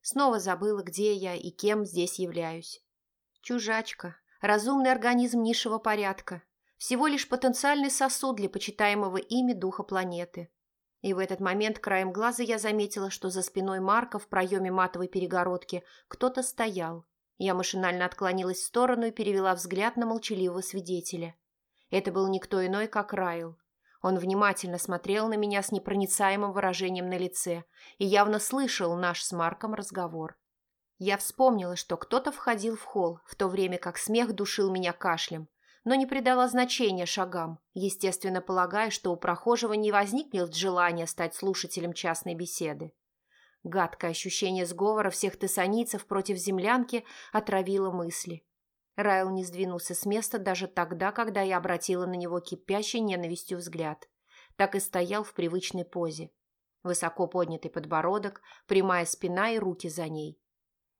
Снова забыла, где я и кем здесь являюсь. Чужачка, разумный организм низшего порядка, всего лишь потенциальный сосуд для почитаемого ими духа планеты. И в этот момент краем глаза я заметила, что за спиной Марка в проеме матовой перегородки кто-то стоял. Я машинально отклонилась в сторону и перевела взгляд на молчаливого свидетеля. Это был никто иной, как Райл. Он внимательно смотрел на меня с непроницаемым выражением на лице и явно слышал наш с Марком разговор. Я вспомнила, что кто-то входил в холл, в то время как смех душил меня кашлем, но не придала значения шагам, естественно полагая, что у прохожего не возникнет желания стать слушателем частной беседы. Гадкое ощущение сговора всех тессанийцев против землянки отравило мысли. Райл не сдвинулся с места даже тогда, когда я обратила на него кипящий ненавистью взгляд. Так и стоял в привычной позе. Высоко поднятый подбородок, прямая спина и руки за ней.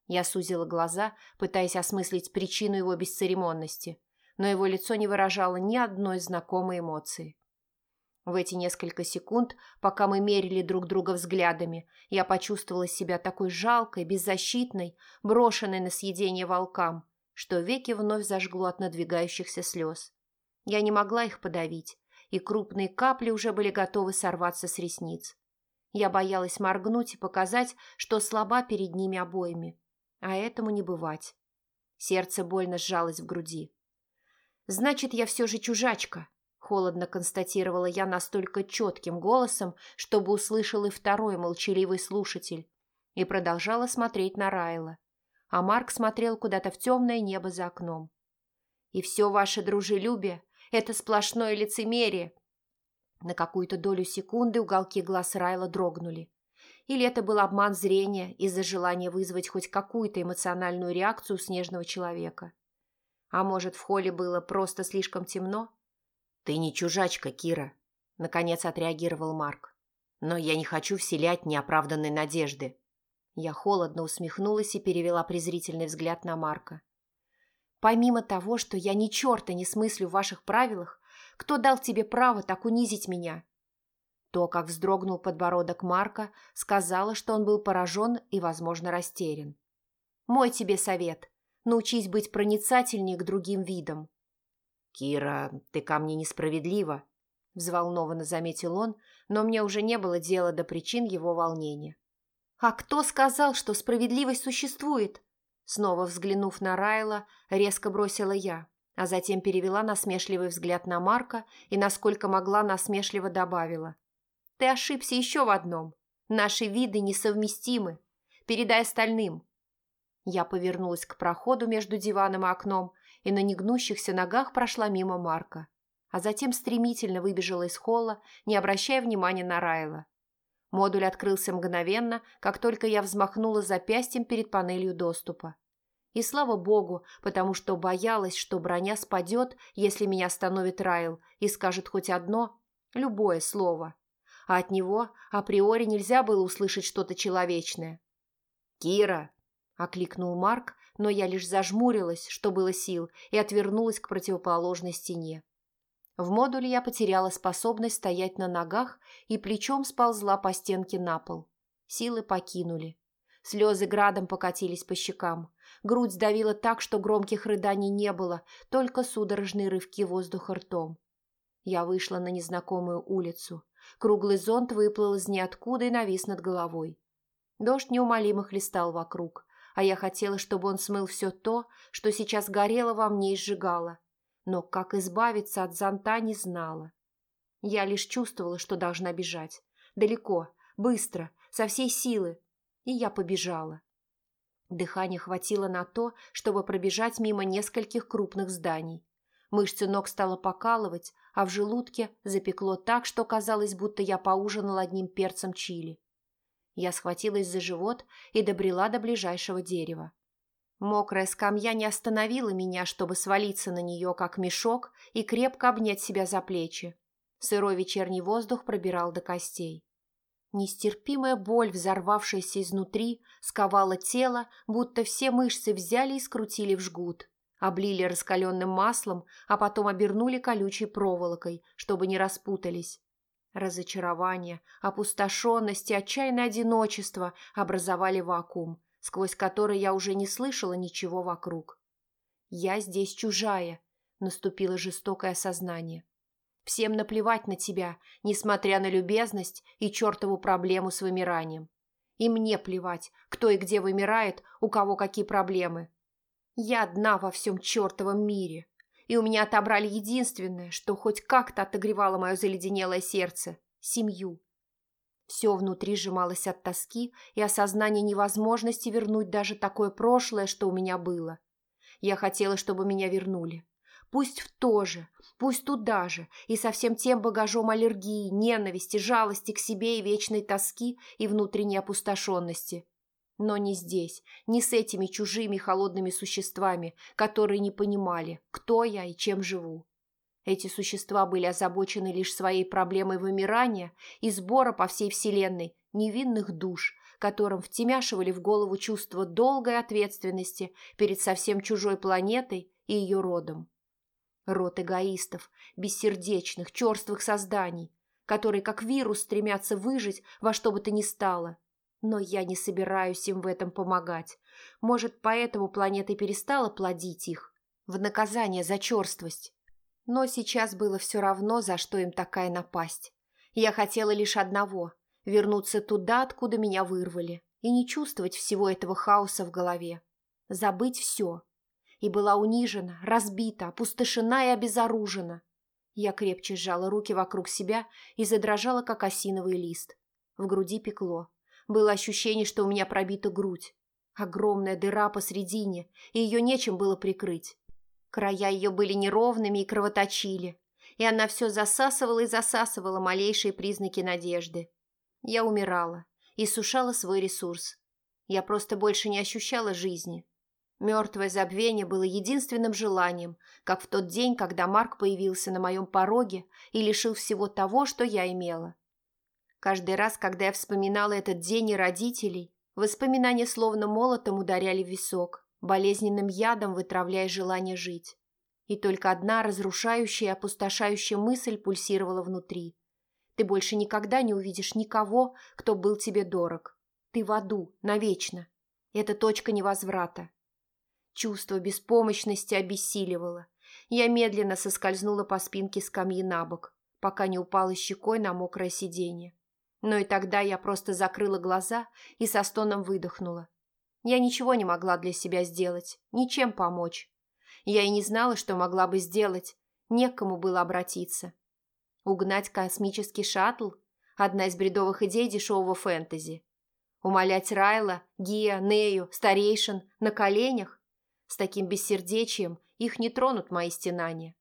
Я сузила глаза, пытаясь осмыслить причину его бесцеремонности, но его лицо не выражало ни одной знакомой эмоции. В эти несколько секунд, пока мы мерили друг друга взглядами, я почувствовала себя такой жалкой, беззащитной, брошенной на съедение волкам, что веки вновь зажгло от надвигающихся слез. Я не могла их подавить, и крупные капли уже были готовы сорваться с ресниц. Я боялась моргнуть и показать, что слаба перед ними обоими. А этому не бывать. Сердце больно сжалось в груди. «Значит, я все же чужачка», – холодно констатировала я настолько четким голосом, чтобы услышал и второй молчаливый слушатель, и продолжала смотреть на Райла. А Марк смотрел куда-то в темное небо за окном. «И все ваше дружелюбие – это сплошное лицемерие». На какую-то долю секунды уголки глаз Райла дрогнули. Или это был обман зрения из-за желания вызвать хоть какую-то эмоциональную реакцию снежного человека. А может, в холле было просто слишком темно? «Ты не чужачка, Кира», — наконец отреагировал Марк. «Но я не хочу вселять неоправданные надежды». Я холодно усмехнулась и перевела презрительный взгляд на Марка. «Помимо того, что я ни черта не смыслю в ваших правилах, кто дал тебе право так унизить меня?» То, как вздрогнул подбородок Марка, сказала, что он был поражен и, возможно, растерян. «Мой тебе совет. Научись быть проницательнее к другим видам. «Кира, ты ко мне несправедлива», – взволнованно заметил он, но мне уже не было дела до причин его волнения. «А кто сказал, что справедливость существует?» Снова взглянув на Райла, резко бросила я, а затем перевела насмешливый взгляд на Марка и, насколько могла, насмешливо добавила. «Ты ошибся еще в одном. Наши виды несовместимы. Передай остальным. Я повернулась к проходу между диваном и окном и на негнущихся ногах прошла мимо Марка, а затем стремительно выбежала из холла, не обращая внимания на Райла. Модуль открылся мгновенно, как только я взмахнула запястьем перед панелью доступа. И слава богу, потому что боялась, что броня спадет, если меня остановит Райл и скажет хоть одно, любое слово. А от него априори нельзя было услышать что-то человечное. «Кира!» – окликнул Марк, но я лишь зажмурилась, что было сил, и отвернулась к противоположной стене. В модуле я потеряла способность стоять на ногах и плечом сползла по стенке на пол. Силы покинули. Слезы градом покатились по щекам. Грудь сдавила так, что громких рыданий не было, только судорожные рывки воздуха ртом. Я вышла на незнакомую улицу. Круглый зонт выплыл из ниоткуда и навис над головой. Дождь неумолимо хлестал вокруг, а я хотела, чтобы он смыл все то, что сейчас горело во мне и сжигало. Но как избавиться от зонта не знала. Я лишь чувствовала, что должна бежать. Далеко, быстро, со всей силы. И я побежала. Дыхания хватило на то, чтобы пробежать мимо нескольких крупных зданий. Мышцы ног стало покалывать, а в желудке запекло так, что казалось, будто я поужинала одним перцем чили. Я схватилась за живот и добрела до ближайшего дерева. Мокрая скамья не остановила меня, чтобы свалиться на нее, как мешок, и крепко обнять себя за плечи. Сырой вечерний воздух пробирал до костей. Нестерпимая боль, взорвавшаяся изнутри, сковала тело, будто все мышцы взяли и скрутили в жгут, облили раскаленным маслом, а потом обернули колючей проволокой, чтобы не распутались. Разочарование, опустошенность и отчаянное одиночество образовали вакуум, сквозь который я уже не слышала ничего вокруг. «Я здесь чужая», — наступило жестокое осознание. Всем наплевать на тебя, несмотря на любезность и чертову проблему с вымиранием. И мне плевать, кто и где вымирает, у кого какие проблемы. Я одна во всем чертовом мире, и у меня отобрали единственное, что хоть как-то отогревало мое заледенелое сердце – семью. Все внутри сжималось от тоски и осознания невозможности вернуть даже такое прошлое, что у меня было. Я хотела, чтобы меня вернули. Пусть в то же, пусть туда же, и со всем тем багажом аллергии, ненависти, жалости к себе и вечной тоски и внутренней опустошенности. Но не здесь, не с этими чужими холодными существами, которые не понимали, кто я и чем живу. Эти существа были озабочены лишь своей проблемой вымирания и сбора по всей вселенной невинных душ, которым втемяшивали в голову чувство долгой ответственности перед совсем чужой планетой и ее родом. Род эгоистов, бессердечных, черствых созданий, которые как вирус стремятся выжить во что бы то ни стало. Но я не собираюсь им в этом помогать. Может, поэтому планета перестала плодить их, в наказание за черствость. Но сейчас было все равно, за что им такая напасть. Я хотела лишь одного – вернуться туда, откуда меня вырвали, и не чувствовать всего этого хаоса в голове. Забыть все, и была унижена, разбита, опустошена и обезоружена. Я крепче сжала руки вокруг себя и задрожала, как осиновый лист. В груди пекло. Было ощущение, что у меня пробита грудь. Огромная дыра посредине, и ее нечем было прикрыть. Края ее были неровными и кровоточили, и она все засасывала и засасывала малейшие признаки надежды. Я умирала и сушала свой ресурс. Я просто больше не ощущала жизни. Мертвое забвение было единственным желанием, как в тот день, когда Марк появился на моем пороге и лишил всего того, что я имела. Каждый раз, когда я вспоминала этот день и родителей, воспоминания словно молотом ударяли в висок, болезненным ядом вытравляя желание жить. И только одна разрушающая и опустошающая мысль пульсировала внутри. Ты больше никогда не увидишь никого, кто был тебе дорог. Ты в аду, навечно. Это точка невозврата. Чувство беспомощности обессиливало. Я медленно соскользнула по спинке скамьи на бок, пока не упала щекой на мокрое сиденье. Но и тогда я просто закрыла глаза и со стоном выдохнула. Я ничего не могла для себя сделать, ничем помочь. Я и не знала, что могла бы сделать, некому было обратиться. Угнать космический шаттл – одна из бредовых идей дешевого фэнтези. Умолять Райла, Гия, Нею, старейшин на коленях с таким бессердечием их не тронут мои стенания.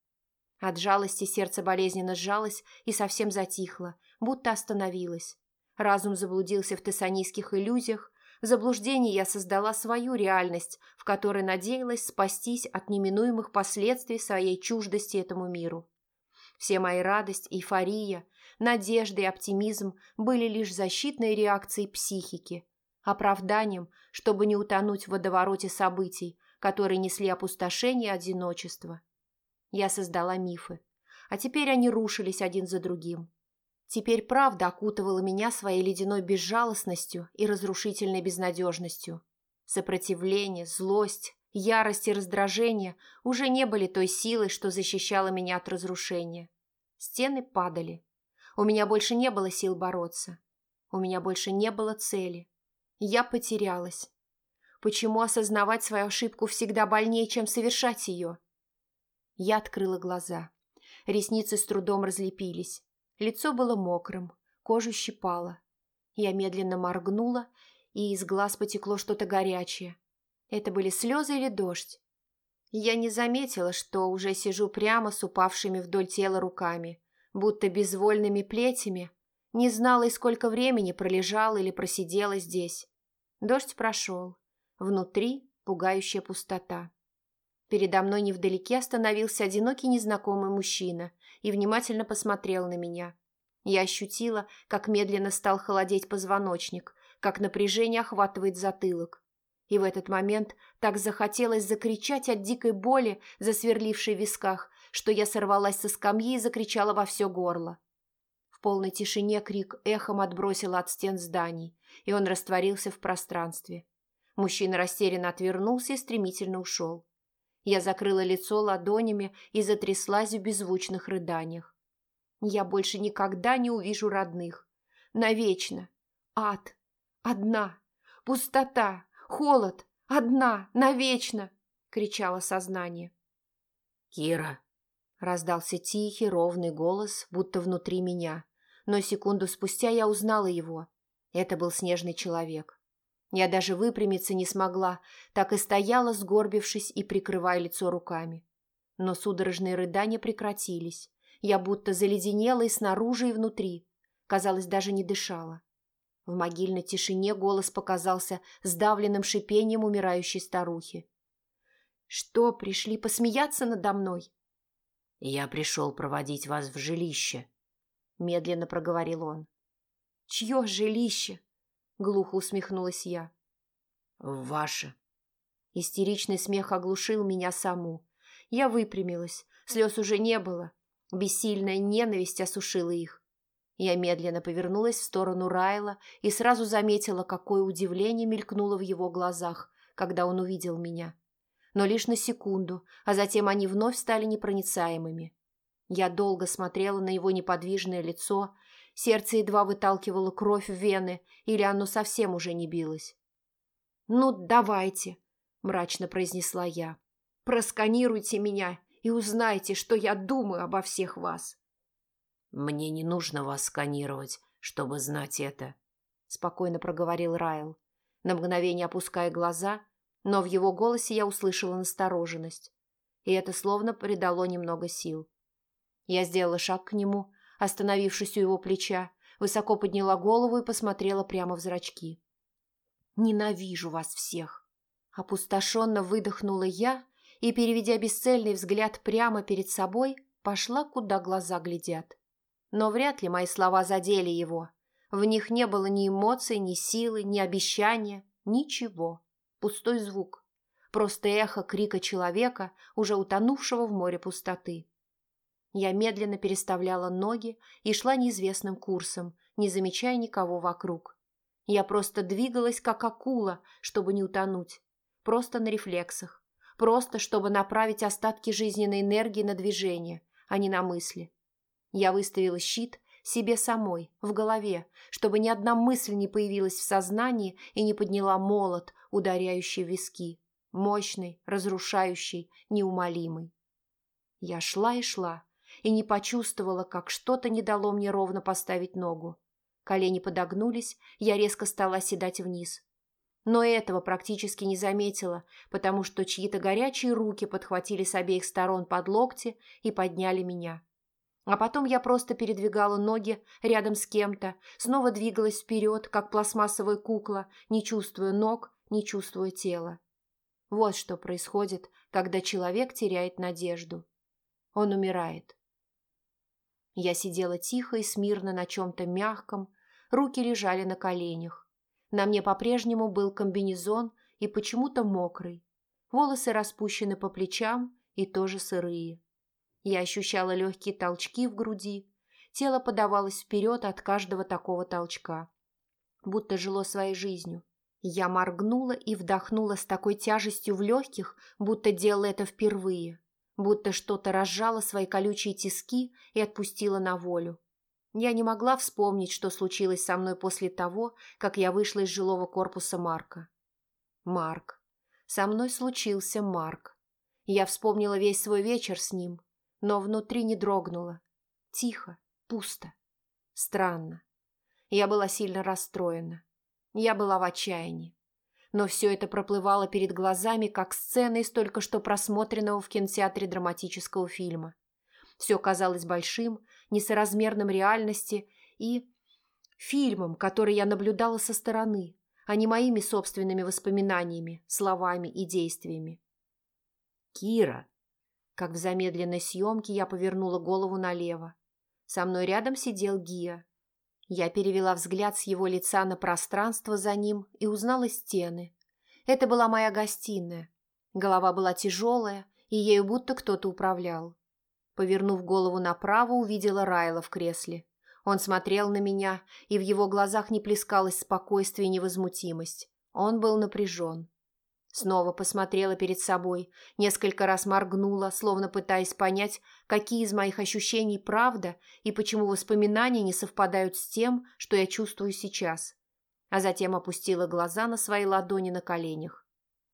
От жалости сердце болезненно сжалось и совсем затихло, будто остановилось. Разум заблудился в тессанийских иллюзиях. В заблуждении я создала свою реальность, в которой надеялась спастись от неминуемых последствий своей чуждости этому миру. Все мои радость, эйфория, надежда и оптимизм были лишь защитной реакцией психики, оправданием, чтобы не утонуть в водовороте событий, которые несли опустошение и одиночество. Я создала мифы, а теперь они рушились один за другим. теперь правда окутывала меня своей ледяной безжалостностью и разрушительной безнадежностью. Сопротивление, злость, ярость и раздражение уже не были той силой, что защищала меня от разрушения. Стены падали. У меня больше не было сил бороться. У меня больше не было цели. Я потерялась. Почему осознавать свою ошибку всегда больнее, чем совершать ее? Я открыла глаза. Ресницы с трудом разлепились. Лицо было мокрым, кожу щипало. Я медленно моргнула, и из глаз потекло что-то горячее. Это были слезы или дождь? Я не заметила, что уже сижу прямо с упавшими вдоль тела руками, будто безвольными плетями. Не знала, и сколько времени пролежала или просидела здесь. Дождь прошел. Внутри пугающая пустота. Передо мной невдалеке остановился одинокий незнакомый мужчина и внимательно посмотрел на меня. Я ощутила, как медленно стал холодеть позвоночник, как напряжение охватывает затылок. И в этот момент так захотелось закричать от дикой боли, засверлившей в висках, что я сорвалась со скамьи и закричала во все горло. В полной тишине крик эхом отбросил от стен зданий, и он растворился в пространстве. Мужчина растерянно отвернулся и стремительно ушел. Я закрыла лицо ладонями и затряслась в беззвучных рыданиях. Я больше никогда не увижу родных. Навечно. Ад. Одна. Пустота. Холод. Одна. Навечно. Кричало сознание. «Кира!» – раздался тихий, ровный голос, будто внутри меня. Но секунду спустя я узнала его. Это был снежный человек. Я даже выпрямиться не смогла, так и стояла, сгорбившись и прикрывая лицо руками. Но судорожные рыдания прекратились. Я будто заледенела и снаружи, и внутри. Казалось, даже не дышала. В могильной тишине голос показался сдавленным шипением умирающей старухи. «Что, пришли посмеяться надо мной?» «Я пришел проводить вас в жилище», — медленно проговорил он. «Чье жилище?» Глухо усмехнулась я. «Ваше». Истеричный смех оглушил меня саму. Я выпрямилась. Слез уже не было. Бессильная ненависть осушила их. Я медленно повернулась в сторону Райла и сразу заметила, какое удивление мелькнуло в его глазах, когда он увидел меня. Но лишь на секунду, а затем они вновь стали непроницаемыми. Я долго смотрела на его неподвижное лицо, Сердце едва выталкивало кровь в вены, или оно совсем уже не билось. «Ну, давайте», – мрачно произнесла я. «Просканируйте меня и узнайте, что я думаю обо всех вас». «Мне не нужно вас сканировать, чтобы знать это», – спокойно проговорил Райл, на мгновение опуская глаза, но в его голосе я услышала настороженность, и это словно придало немного сил. Я сделала шаг к нему, остановившись у его плеча, высоко подняла голову и посмотрела прямо в зрачки. «Ненавижу вас всех!» Опустошенно выдохнула я и, переведя бесцельный взгляд прямо перед собой, пошла, куда глаза глядят. Но вряд ли мои слова задели его. В них не было ни эмоций, ни силы, ни обещания, ничего. Пустой звук. Просто эхо крика человека, уже утонувшего в море пустоты. Я медленно переставляла ноги и шла неизвестным курсом, не замечая никого вокруг. Я просто двигалась, как акула, чтобы не утонуть. Просто на рефлексах. Просто, чтобы направить остатки жизненной энергии на движение, а не на мысли. Я выставила щит себе самой, в голове, чтобы ни одна мысль не появилась в сознании и не подняла молот, ударяющий в виски. Мощный, разрушающий, неумолимый. Я шла и шла, и не почувствовала, как что-то не дало мне ровно поставить ногу. Колени подогнулись, я резко стала оседать вниз. Но этого практически не заметила, потому что чьи-то горячие руки подхватили с обеих сторон под локти и подняли меня. А потом я просто передвигала ноги рядом с кем-то, снова двигалась вперед, как пластмассовая кукла, не чувствуя ног, не чувствуя тела. Вот что происходит, когда человек теряет надежду. Он умирает. Я сидела тихо и смирно на чем-то мягком, руки лежали на коленях. На мне по-прежнему был комбинезон и почему-то мокрый. Волосы распущены по плечам и тоже сырые. Я ощущала легкие толчки в груди. тело подавалось вперед от каждого такого толчка. Будто жило своей жизнью. Я моргнула и вдохнула с такой тяжестью в легких, будто делала это впервые. Будто что-то разжало свои колючие тиски и отпустило на волю. Я не могла вспомнить, что случилось со мной после того, как я вышла из жилого корпуса Марка. Марк. Со мной случился Марк. Я вспомнила весь свой вечер с ним, но внутри не дрогнуло. Тихо, пусто. Странно. Я была сильно расстроена. Я была в отчаянии. Но все это проплывало перед глазами, как сцена из только что просмотренного в кинотеатре драматического фильма. Все казалось большим, несоразмерным реальности и... фильмом, который я наблюдала со стороны, а не моими собственными воспоминаниями, словами и действиями. «Кира!» Как в замедленной съемке я повернула голову налево. Со мной рядом сидел Гия. Я перевела взгляд с его лица на пространство за ним и узнала стены. Это была моя гостиная. Голова была тяжелая, и ею будто кто-то управлял. Повернув голову направо, увидела Райла в кресле. Он смотрел на меня, и в его глазах не плескалось спокойствие и невозмутимость. Он был напряжен. Снова посмотрела перед собой, несколько раз моргнула, словно пытаясь понять, какие из моих ощущений правда и почему воспоминания не совпадают с тем, что я чувствую сейчас. А затем опустила глаза на свои ладони на коленях.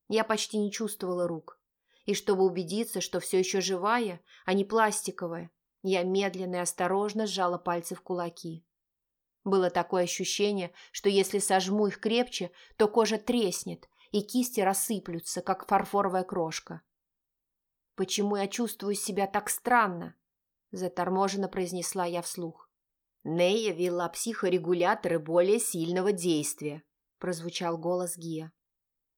Я почти не чувствовала рук. И чтобы убедиться, что все еще живая, а не пластиковая, я медленно и осторожно сжала пальцы в кулаки. Было такое ощущение, что если сожму их крепче, то кожа треснет, и кисти рассыплются, как фарфоровая крошка. «Почему я чувствую себя так странно?» – заторможенно произнесла я вслух. «Нея вела психорегуляторы более сильного действия», – прозвучал голос Гия.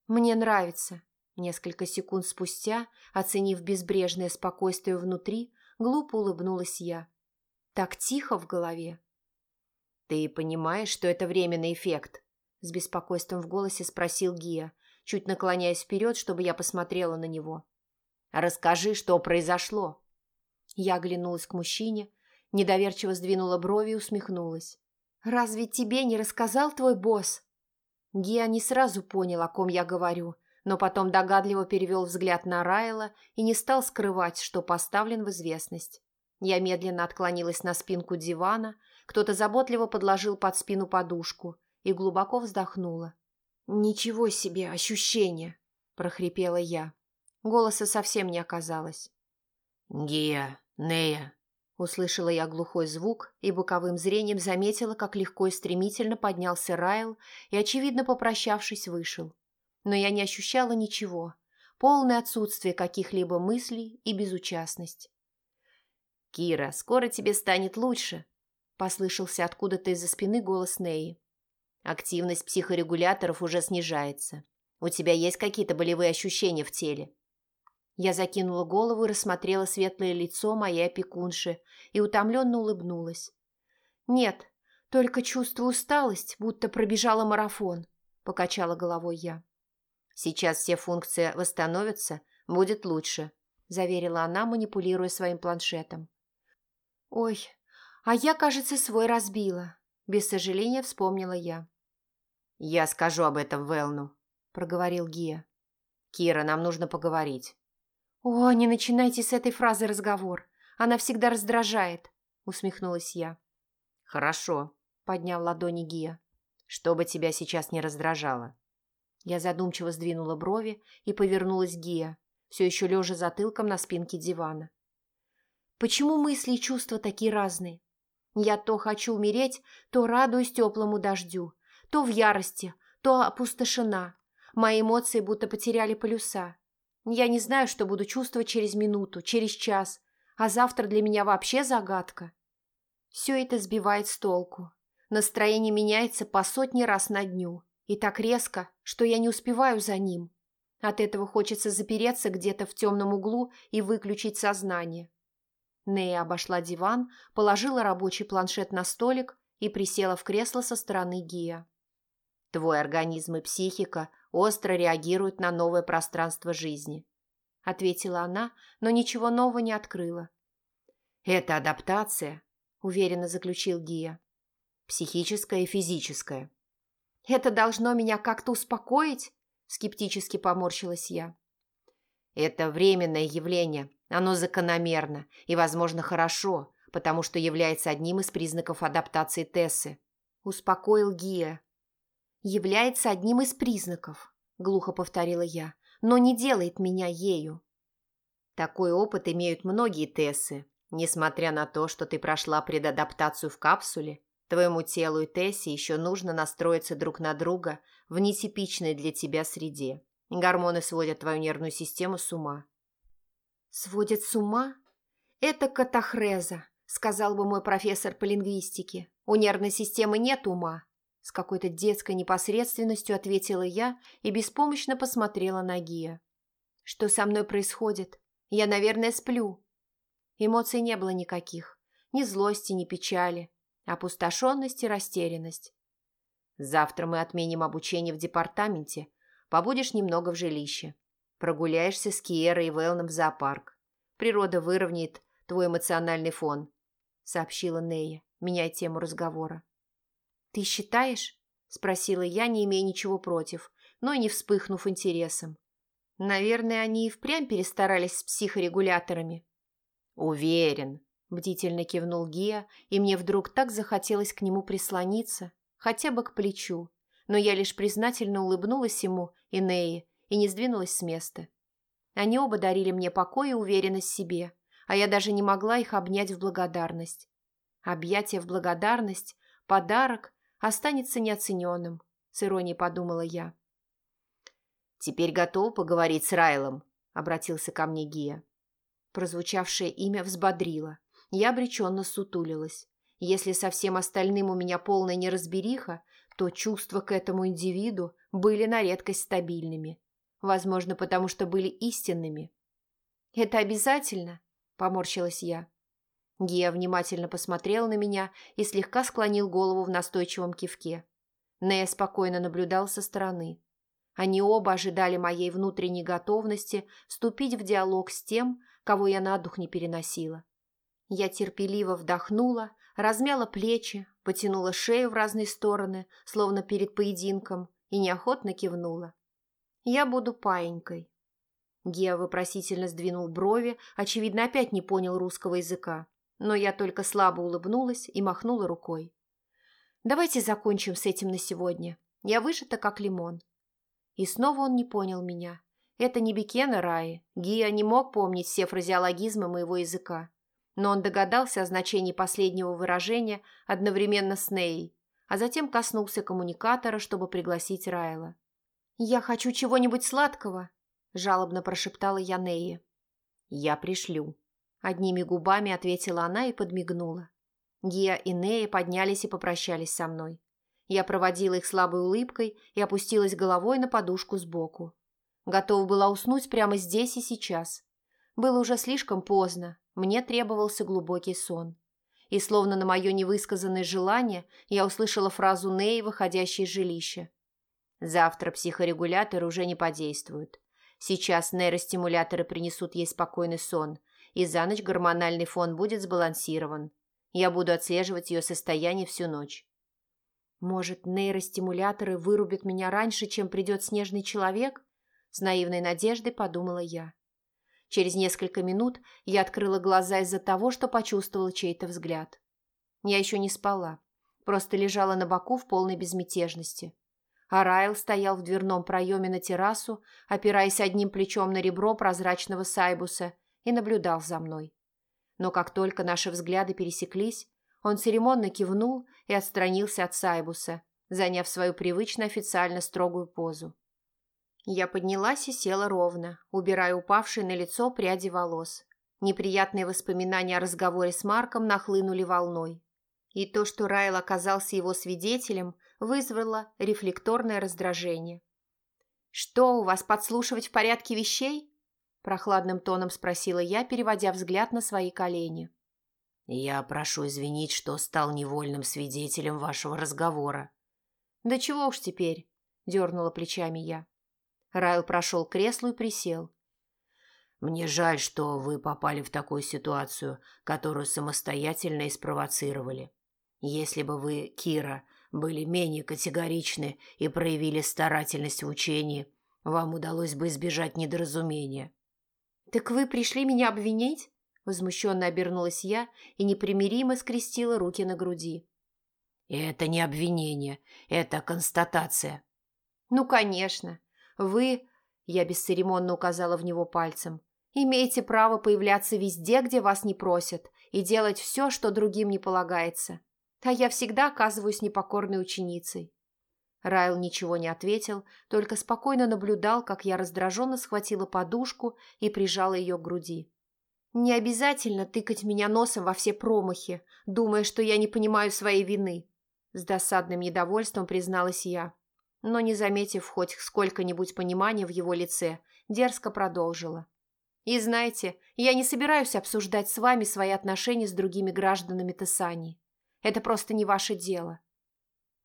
«Мне нравится». Несколько секунд спустя, оценив безбрежное спокойствие внутри, глупо улыбнулась я. «Так тихо в голове». «Ты понимаешь, что это временный эффект?» С беспокойством в голосе спросил Гия, чуть наклоняясь вперед, чтобы я посмотрела на него. «Расскажи, что произошло». Я оглянулась к мужчине, недоверчиво сдвинула брови и усмехнулась. «Разве тебе не рассказал твой босс?» Гия не сразу понял, о ком я говорю, но потом догадливо перевел взгляд на Райла и не стал скрывать, что поставлен в известность. Я медленно отклонилась на спинку дивана, кто-то заботливо подложил под спину подушку и глубоко вздохнула. «Ничего себе ощущение!» – прохрипела я. Голоса совсем не оказалось. «Гия, Нея!» – услышала я глухой звук и боковым зрением заметила, как легко и стремительно поднялся Райл и, очевидно, попрощавшись, вышел. Но я не ощущала ничего, полное отсутствие каких-либо мыслей и безучастность. «Кира, скоро тебе станет лучше!» – послышался откуда-то из-за спины голос Неи. Активность психорегуляторов уже снижается. У тебя есть какие-то болевые ощущения в теле?» Я закинула голову и рассмотрела светлое лицо моей опекунши и утомленно улыбнулась. «Нет, только чувствую усталость, будто пробежала марафон», – покачала головой я. «Сейчас все функции восстановятся, будет лучше», – заверила она, манипулируя своим планшетом. «Ой, а я, кажется, свой разбила», – без сожаления вспомнила я. «Я скажу об этом Велну», – проговорил Гия. «Кира, нам нужно поговорить». «О, не начинайте с этой фразы разговор. Она всегда раздражает», – усмехнулась я. «Хорошо», – поднял ладони Гия. «Что бы тебя сейчас не раздражало». Я задумчиво сдвинула брови и повернулась к Гия, все еще лежа затылком на спинке дивана. «Почему мысли и чувства такие разные? Я то хочу умереть, то радуюсь теплому дождю, то в ярости, то опустошена. Мои эмоции будто потеряли полюса. Я не знаю, что буду чувствовать через минуту, через час, а завтра для меня вообще загадка. Все это сбивает с толку. Настроение меняется по сотни раз на дню, и так резко, что я не успеваю за ним. От этого хочется запереться где-то в темном углу и выключить сознание. Нея обошла диван, положила рабочий планшет на столик и присела в кресло со стороны Гия. Твой организм и психика остро реагируют на новое пространство жизни», – ответила она, но ничего нового не открыла. «Это адаптация. уверенно заключил Гия. Психическое и физическое. Это должно меня как-то успокоить? Скептически поморщилась я. Это временное явление, оно закономерно и, возможно, хорошо, потому что является одним из признаков адаптации Тессы. Успокоил Гия. Является одним из признаков, глухо повторила я, но не делает меня ею. Такой опыт имеют многие Тессы. Несмотря на то, что ты прошла предадаптацию в капсуле, твоему телу и Тессе еще нужно настроиться друг на друга в нетипичной для тебя среде. Гормоны сводят твою нервную систему с ума. «Сводят с ума? Это катахреза», — сказал бы мой профессор по лингвистике. «У нервной системы нет ума». С какой-то детской непосредственностью ответила я и беспомощно посмотрела на Гия. «Что со мной происходит? Я, наверное, сплю». Эмоций не было никаких. Ни злости, ни печали. Опустошенность и растерянность. «Завтра мы отменим обучение в департаменте. Побудешь немного в жилище. Прогуляешься с Киерой и Велном в зоопарк. Природа выровняет твой эмоциональный фон», — сообщила Нея, меняя тему разговора. «Ты считаешь?» — спросила я, не имея ничего против, но и не вспыхнув интересом. Наверное, они и впрямь перестарались с психорегуляторами. «Уверен», — бдительно кивнул Гия, и мне вдруг так захотелось к нему прислониться, хотя бы к плечу, но я лишь признательно улыбнулась ему и Нее и не сдвинулась с места. Они оба дарили мне покой и уверенность в себе, а я даже не могла их обнять в благодарность. Объятие в благодарность, подарок останется неоцененным, с иронией подумала я. «Теперь готов поговорить с Райлом», — обратился ко мне Гия. Прозвучавшее имя взбодрило. Я обреченно сутулилась. Если со всем остальным у меня полная неразбериха, то чувства к этому индивиду были на редкость стабильными. Возможно, потому что были истинными. «Это обязательно?» – поморщилась я. Гия внимательно посмотрел на меня и слегка склонил голову в настойчивом кивке. Нея спокойно наблюдал со стороны. Они оба ожидали моей внутренней готовности вступить в диалог с тем, кого я на дух не переносила. Я терпеливо вдохнула, размяла плечи, потянула шею в разные стороны, словно перед поединком, и неохотно кивнула. Я буду паинькой. Гео вопросительно сдвинул брови, очевидно, опять не понял русского языка, но я только слабо улыбнулась и махнула рукой. «Давайте закончим с этим на сегодня. Я выжата, как лимон». И снова он не понял меня. Это не Бекена Раи. Гия не мог помнить все фразеологизмы моего языка. Но он догадался о значении последнего выражения одновременно с Неей, а затем коснулся коммуникатора, чтобы пригласить Райла. «Я хочу чего-нибудь сладкого», – жалобно прошептала я Нее. «Я пришлю», – одними губами ответила она и подмигнула. Гия и Нея поднялись и попрощались со мной. Я проводила их слабой улыбкой и опустилась головой на подушку сбоку. Готова была уснуть прямо здесь и сейчас. Было уже слишком поздно, мне требовался глубокий сон. И словно на мое невысказанное желание, я услышала фразу Неи, выходящей из жилища. Завтра психорегуляторы уже не подействуют. Сейчас нейростимуляторы принесут ей спокойный сон, и за ночь гормональный фон будет сбалансирован. Я буду отслеживать ее состояние всю ночь. Может, нейростимуляторы вырубят меня раньше, чем придет снежный человек? С наивной надеждой подумала я. Через несколько минут я открыла глаза из-за того, что почувствовала чей-то взгляд. Я еще не спала, просто лежала на боку в полной безмятежности а Райл стоял в дверном проеме на террасу, опираясь одним плечом на ребро прозрачного сайбуса и наблюдал за мной. Но как только наши взгляды пересеклись, он церемонно кивнул и отстранился от сайбуса, заняв свою привычно официально строгую позу. Я поднялась и села ровно, убирая упавшие на лицо пряди волос. Неприятные воспоминания о разговоре с Марком нахлынули волной. И то, что Райл оказался его свидетелем, вызвало рефлекторное раздражение. «Что, у вас подслушивать в порядке вещей?» Прохладным тоном спросила я, переводя взгляд на свои колени. «Я прошу извинить, что стал невольным свидетелем вашего разговора». «Да чего уж теперь?» – дернула плечами я. Райл прошел к креслу и присел. Мне жаль, что вы попали в такую ситуацию, которую самостоятельно и спровоцировали. Если бы вы, Кира, были менее категоричны и проявили старательность в учении, вам удалось бы избежать недоразумения. «Так вы пришли меня обвинить?» Возмущенно обернулась я и непримиримо скрестила руки на груди. «Это не обвинение, это констатация». «Ну, конечно. Вы...» Я бесцеремонно указала в него пальцем. «Имеете право появляться везде, где вас не просят, и делать все, что другим не полагается. А я всегда оказываюсь непокорной ученицей». Райл ничего не ответил, только спокойно наблюдал, как я раздраженно схватила подушку и прижала ее к груди. «Не обязательно тыкать меня носом во все промахи, думая, что я не понимаю своей вины», с досадным недовольством призналась я, но, не заметив хоть сколько-нибудь понимания в его лице, дерзко продолжила. «И знаете, я не собираюсь обсуждать с вами свои отношения с другими гражданами Тессании. Это просто не ваше дело.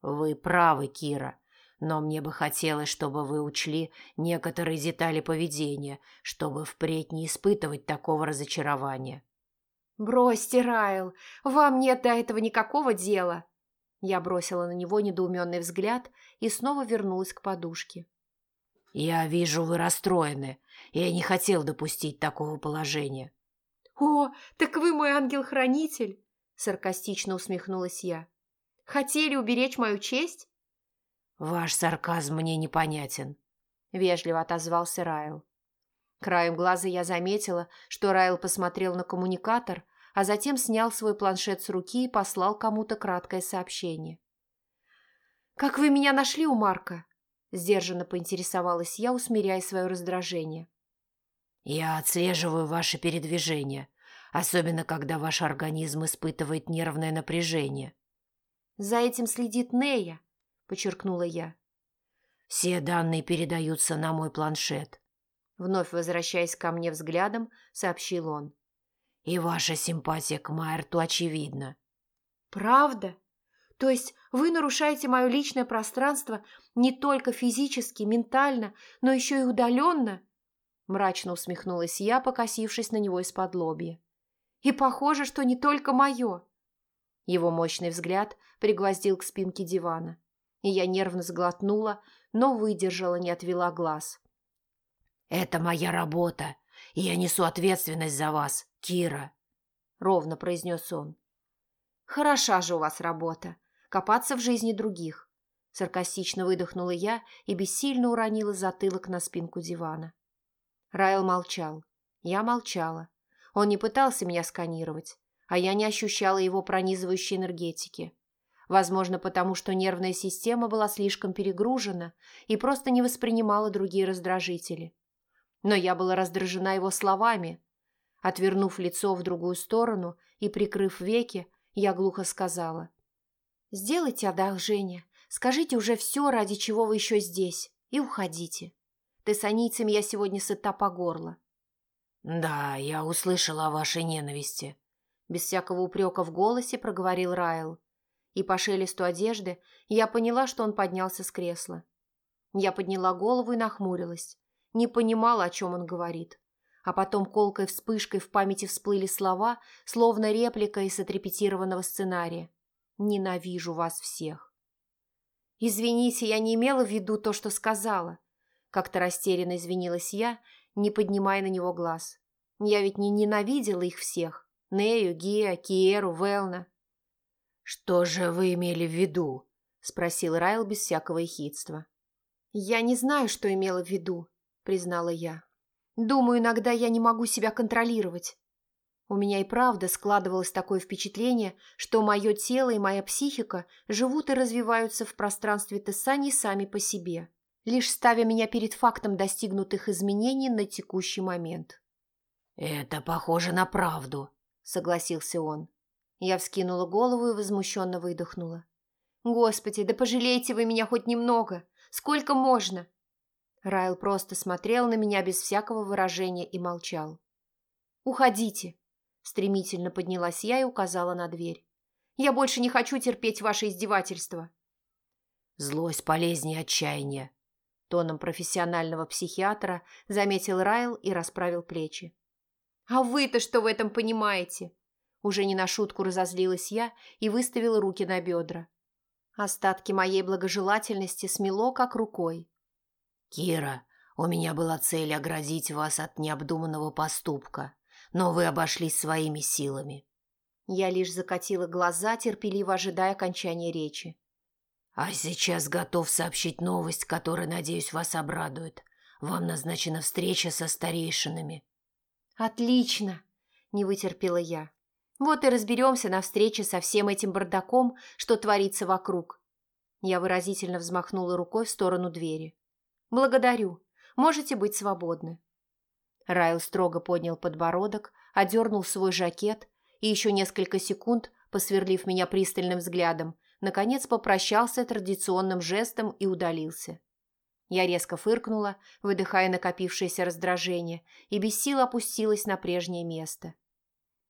«Вы правы, Кира, но мне бы хотелось, чтобы вы учли некоторые детали поведения, чтобы впредь не испытывать такого разочарования». «Бросьте, Райл, вам нет до этого никакого дела!» Я бросила на него недоуменный взгляд и снова вернулась к подушке. «Я вижу, вы расстроены. Я не хотел допустить такого положения». «О, так вы мой ангел-хранитель!» саркастично усмехнулась я. Хотели уберечь мою честь?» «Ваш сарказм мне непонятен», — вежливо отозвался Райл. Краем глаза я заметила, что Райл посмотрел на коммуникатор, а затем снял свой планшет с руки и послал кому-то краткое сообщение. «Как вы меня нашли у Марка?» – сдержанно поинтересовалась я, усмиряя свое раздражение. «Я отслеживаю ваши передвижения, особенно когда ваш организм испытывает нервное напряжение», «За этим следит Нея», – подчеркнула я. «Все данные передаются на мой планшет», – вновь возвращаясь ко мне взглядом, сообщил он. «И ваша симпатия к Майерту очевидна». «Правда? То есть вы нарушаете мое личное пространство не только физически, ментально, но еще и удаленно?» Мрачно усмехнулась я, покосившись на него из-под лобья. «И похоже, что не только мое». Его мощный взгляд пригвоздил к спинке дивана. И я нервно сглотнула, но выдержала, не отвела глаз. «Это моя работа, и я несу ответственность за вас, Кира», — ровно произнес он. «Хороша же у вас работа. Копаться в жизни других». Саркастично выдохнула я и бессильно уронила затылок на спинку дивана. Райл молчал. Я молчала. Он не пытался меня сканировать а я не ощущала его пронизывающей энергетики. Возможно, потому что нервная система была слишком перегружена и просто не воспринимала другие раздражители. Но я была раздражена его словами. Отвернув лицо в другую сторону и прикрыв веки, я глухо сказала. «Сделайте одолжение, скажите уже все, ради чего вы еще здесь, и уходите. Тессанийцами я сегодня сыта по горло». «Да, я услышала о вашей ненависти», без всякого упрека в голосе проговорил Райл. И по шелесту одежды я поняла, что он поднялся с кресла. Я подняла голову и нахмурилась. Не понимала, о чем он говорит. А потом колкой вспышкой в памяти всплыли слова, словно реплика из отрепетированного сценария. «Ненавижу вас всех». «Извините, я не имела в виду то, что сказала», – как-то растерянно извинилась я, не поднимая на него глаз. «Я ведь не ненавидела их всех. Нею, Геа, Киеру, Велна. «Что же вы имели в виду?» – спросил Райл без всякого ехидства. «Я не знаю, что имела в виду», – признала я. «Думаю, иногда я не могу себя контролировать. У меня и правда складывалось такое впечатление, что мое тело и моя психика живут и развиваются в пространстве Тессани сами по себе, лишь ставя меня перед фактом достигнутых изменений на текущий момент». «Это похоже на правду», согласился он. Я вскинула голову и возмущенно выдохнула. «Господи, да пожалейте вы меня хоть немного! Сколько можно?» Райл просто смотрел на меня без всякого выражения и молчал. «Уходите!» Стремительно поднялась я и указала на дверь. «Я больше не хочу терпеть ваши издевательства!» «Злость полезнее отчаяния!» Тоном профессионального психиатра заметил Райл и расправил плечи. «А вы-то что в этом понимаете?» Уже не на шутку разозлилась я и выставила руки на бедра. Остатки моей благожелательности смело как рукой. «Кира, у меня была цель оградить вас от необдуманного поступка, но вы обошлись своими силами». Я лишь закатила глаза, терпеливо ожидая окончания речи. «А сейчас готов сообщить новость, которая, надеюсь, вас обрадует. Вам назначена встреча со старейшинами». «Отлично!» – не вытерпела я. «Вот и разберемся на встрече со всем этим бардаком, что творится вокруг». Я выразительно взмахнула рукой в сторону двери. «Благодарю. Можете быть свободны». Райл строго поднял подбородок, одернул свой жакет и еще несколько секунд, посверлив меня пристальным взглядом, наконец попрощался традиционным жестом и удалился. Я резко фыркнула, выдыхая накопившееся раздражение, и без сил опустилась на прежнее место.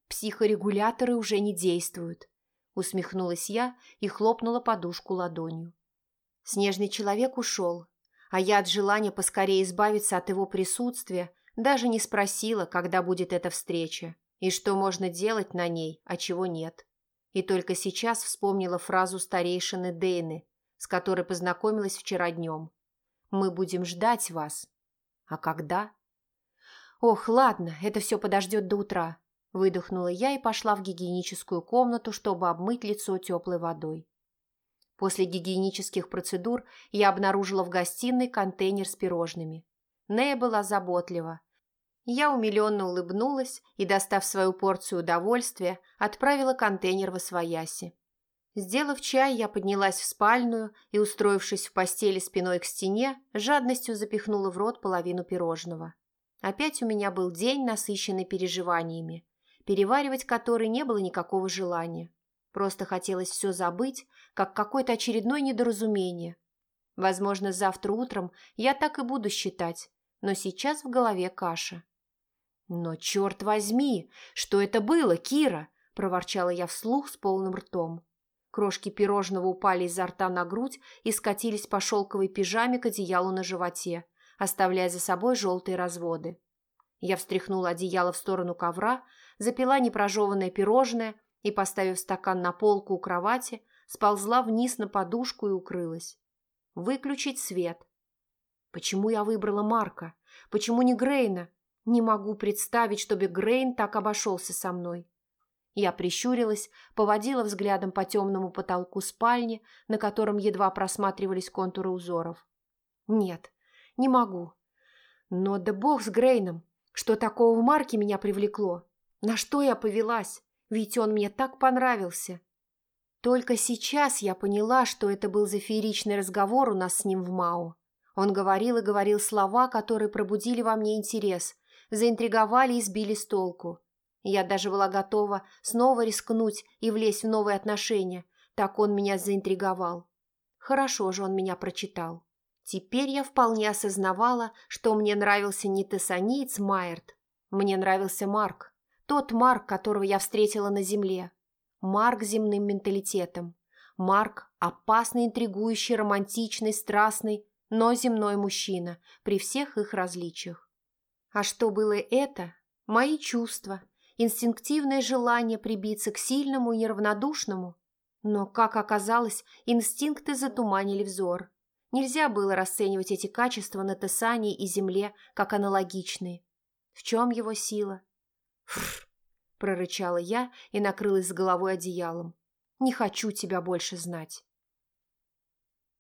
«Психорегуляторы уже не действуют», — усмехнулась я и хлопнула подушку ладонью. Снежный человек ушел, а я от желания поскорее избавиться от его присутствия даже не спросила, когда будет эта встреча и что можно делать на ней, а чего нет. И только сейчас вспомнила фразу старейшины Дейны, с которой познакомилась вчера днем. Мы будем ждать вас. А когда? Ох, ладно, это все подождет до утра. Выдохнула я и пошла в гигиеническую комнату, чтобы обмыть лицо теплой водой. После гигиенических процедур я обнаружила в гостиной контейнер с пирожными. Нея была заботлива. Я умиленно улыбнулась и, достав свою порцию удовольствия, отправила контейнер в освояси. Сделав чай, я поднялась в спальную и, устроившись в постели спиной к стене, жадностью запихнула в рот половину пирожного. Опять у меня был день, насыщенный переживаниями, переваривать который не было никакого желания. Просто хотелось все забыть, как какое-то очередное недоразумение. Возможно, завтра утром я так и буду считать, но сейчас в голове каша. «Но черт возьми, что это было, Кира?» – проворчала я вслух с полным ртом. Крошки пирожного упали изо рта на грудь и скатились по шелковой пижаме к одеялу на животе, оставляя за собой желтые разводы. Я встряхнула одеяло в сторону ковра, запила непрожеванное пирожное и, поставив стакан на полку у кровати, сползла вниз на подушку и укрылась. Выключить свет. Почему я выбрала Марка? Почему не Грейна? Не могу представить, чтобы Грейн так обошелся со мной. Я прищурилась, поводила взглядом по темному потолку спальни, на котором едва просматривались контуры узоров. Нет, не могу. Но да бог с Грейном. Что такого в Марке меня привлекло? На что я повелась? Ведь он мне так понравился. Только сейчас я поняла, что это был за фееричный разговор у нас с ним в Мао. Он говорил и говорил слова, которые пробудили во мне интерес, заинтриговали и сбили с толку. Я даже была готова снова рискнуть и влезть в новые отношения, так он меня заинтриговал. Хорошо же он меня прочитал. Теперь я вполне осознавала, что мне нравился не тессаниец Майерт. Мне нравился Марк. Тот Марк, которого я встретила на земле. Марк земным менталитетом. Марк – опасный, интригующий, романтичный, страстный, но земной мужчина при всех их различиях. А что было это? Мои чувства, инстинктивное желание прибиться к сильному и неравнодушному. Но, как оказалось, инстинкты затуманили взор. Нельзя было расценивать эти качества на Тесане и Земле как аналогичные. В чем его сила? Фрр, прорычала я и накрылась с головой одеялом. Не хочу тебя больше знать.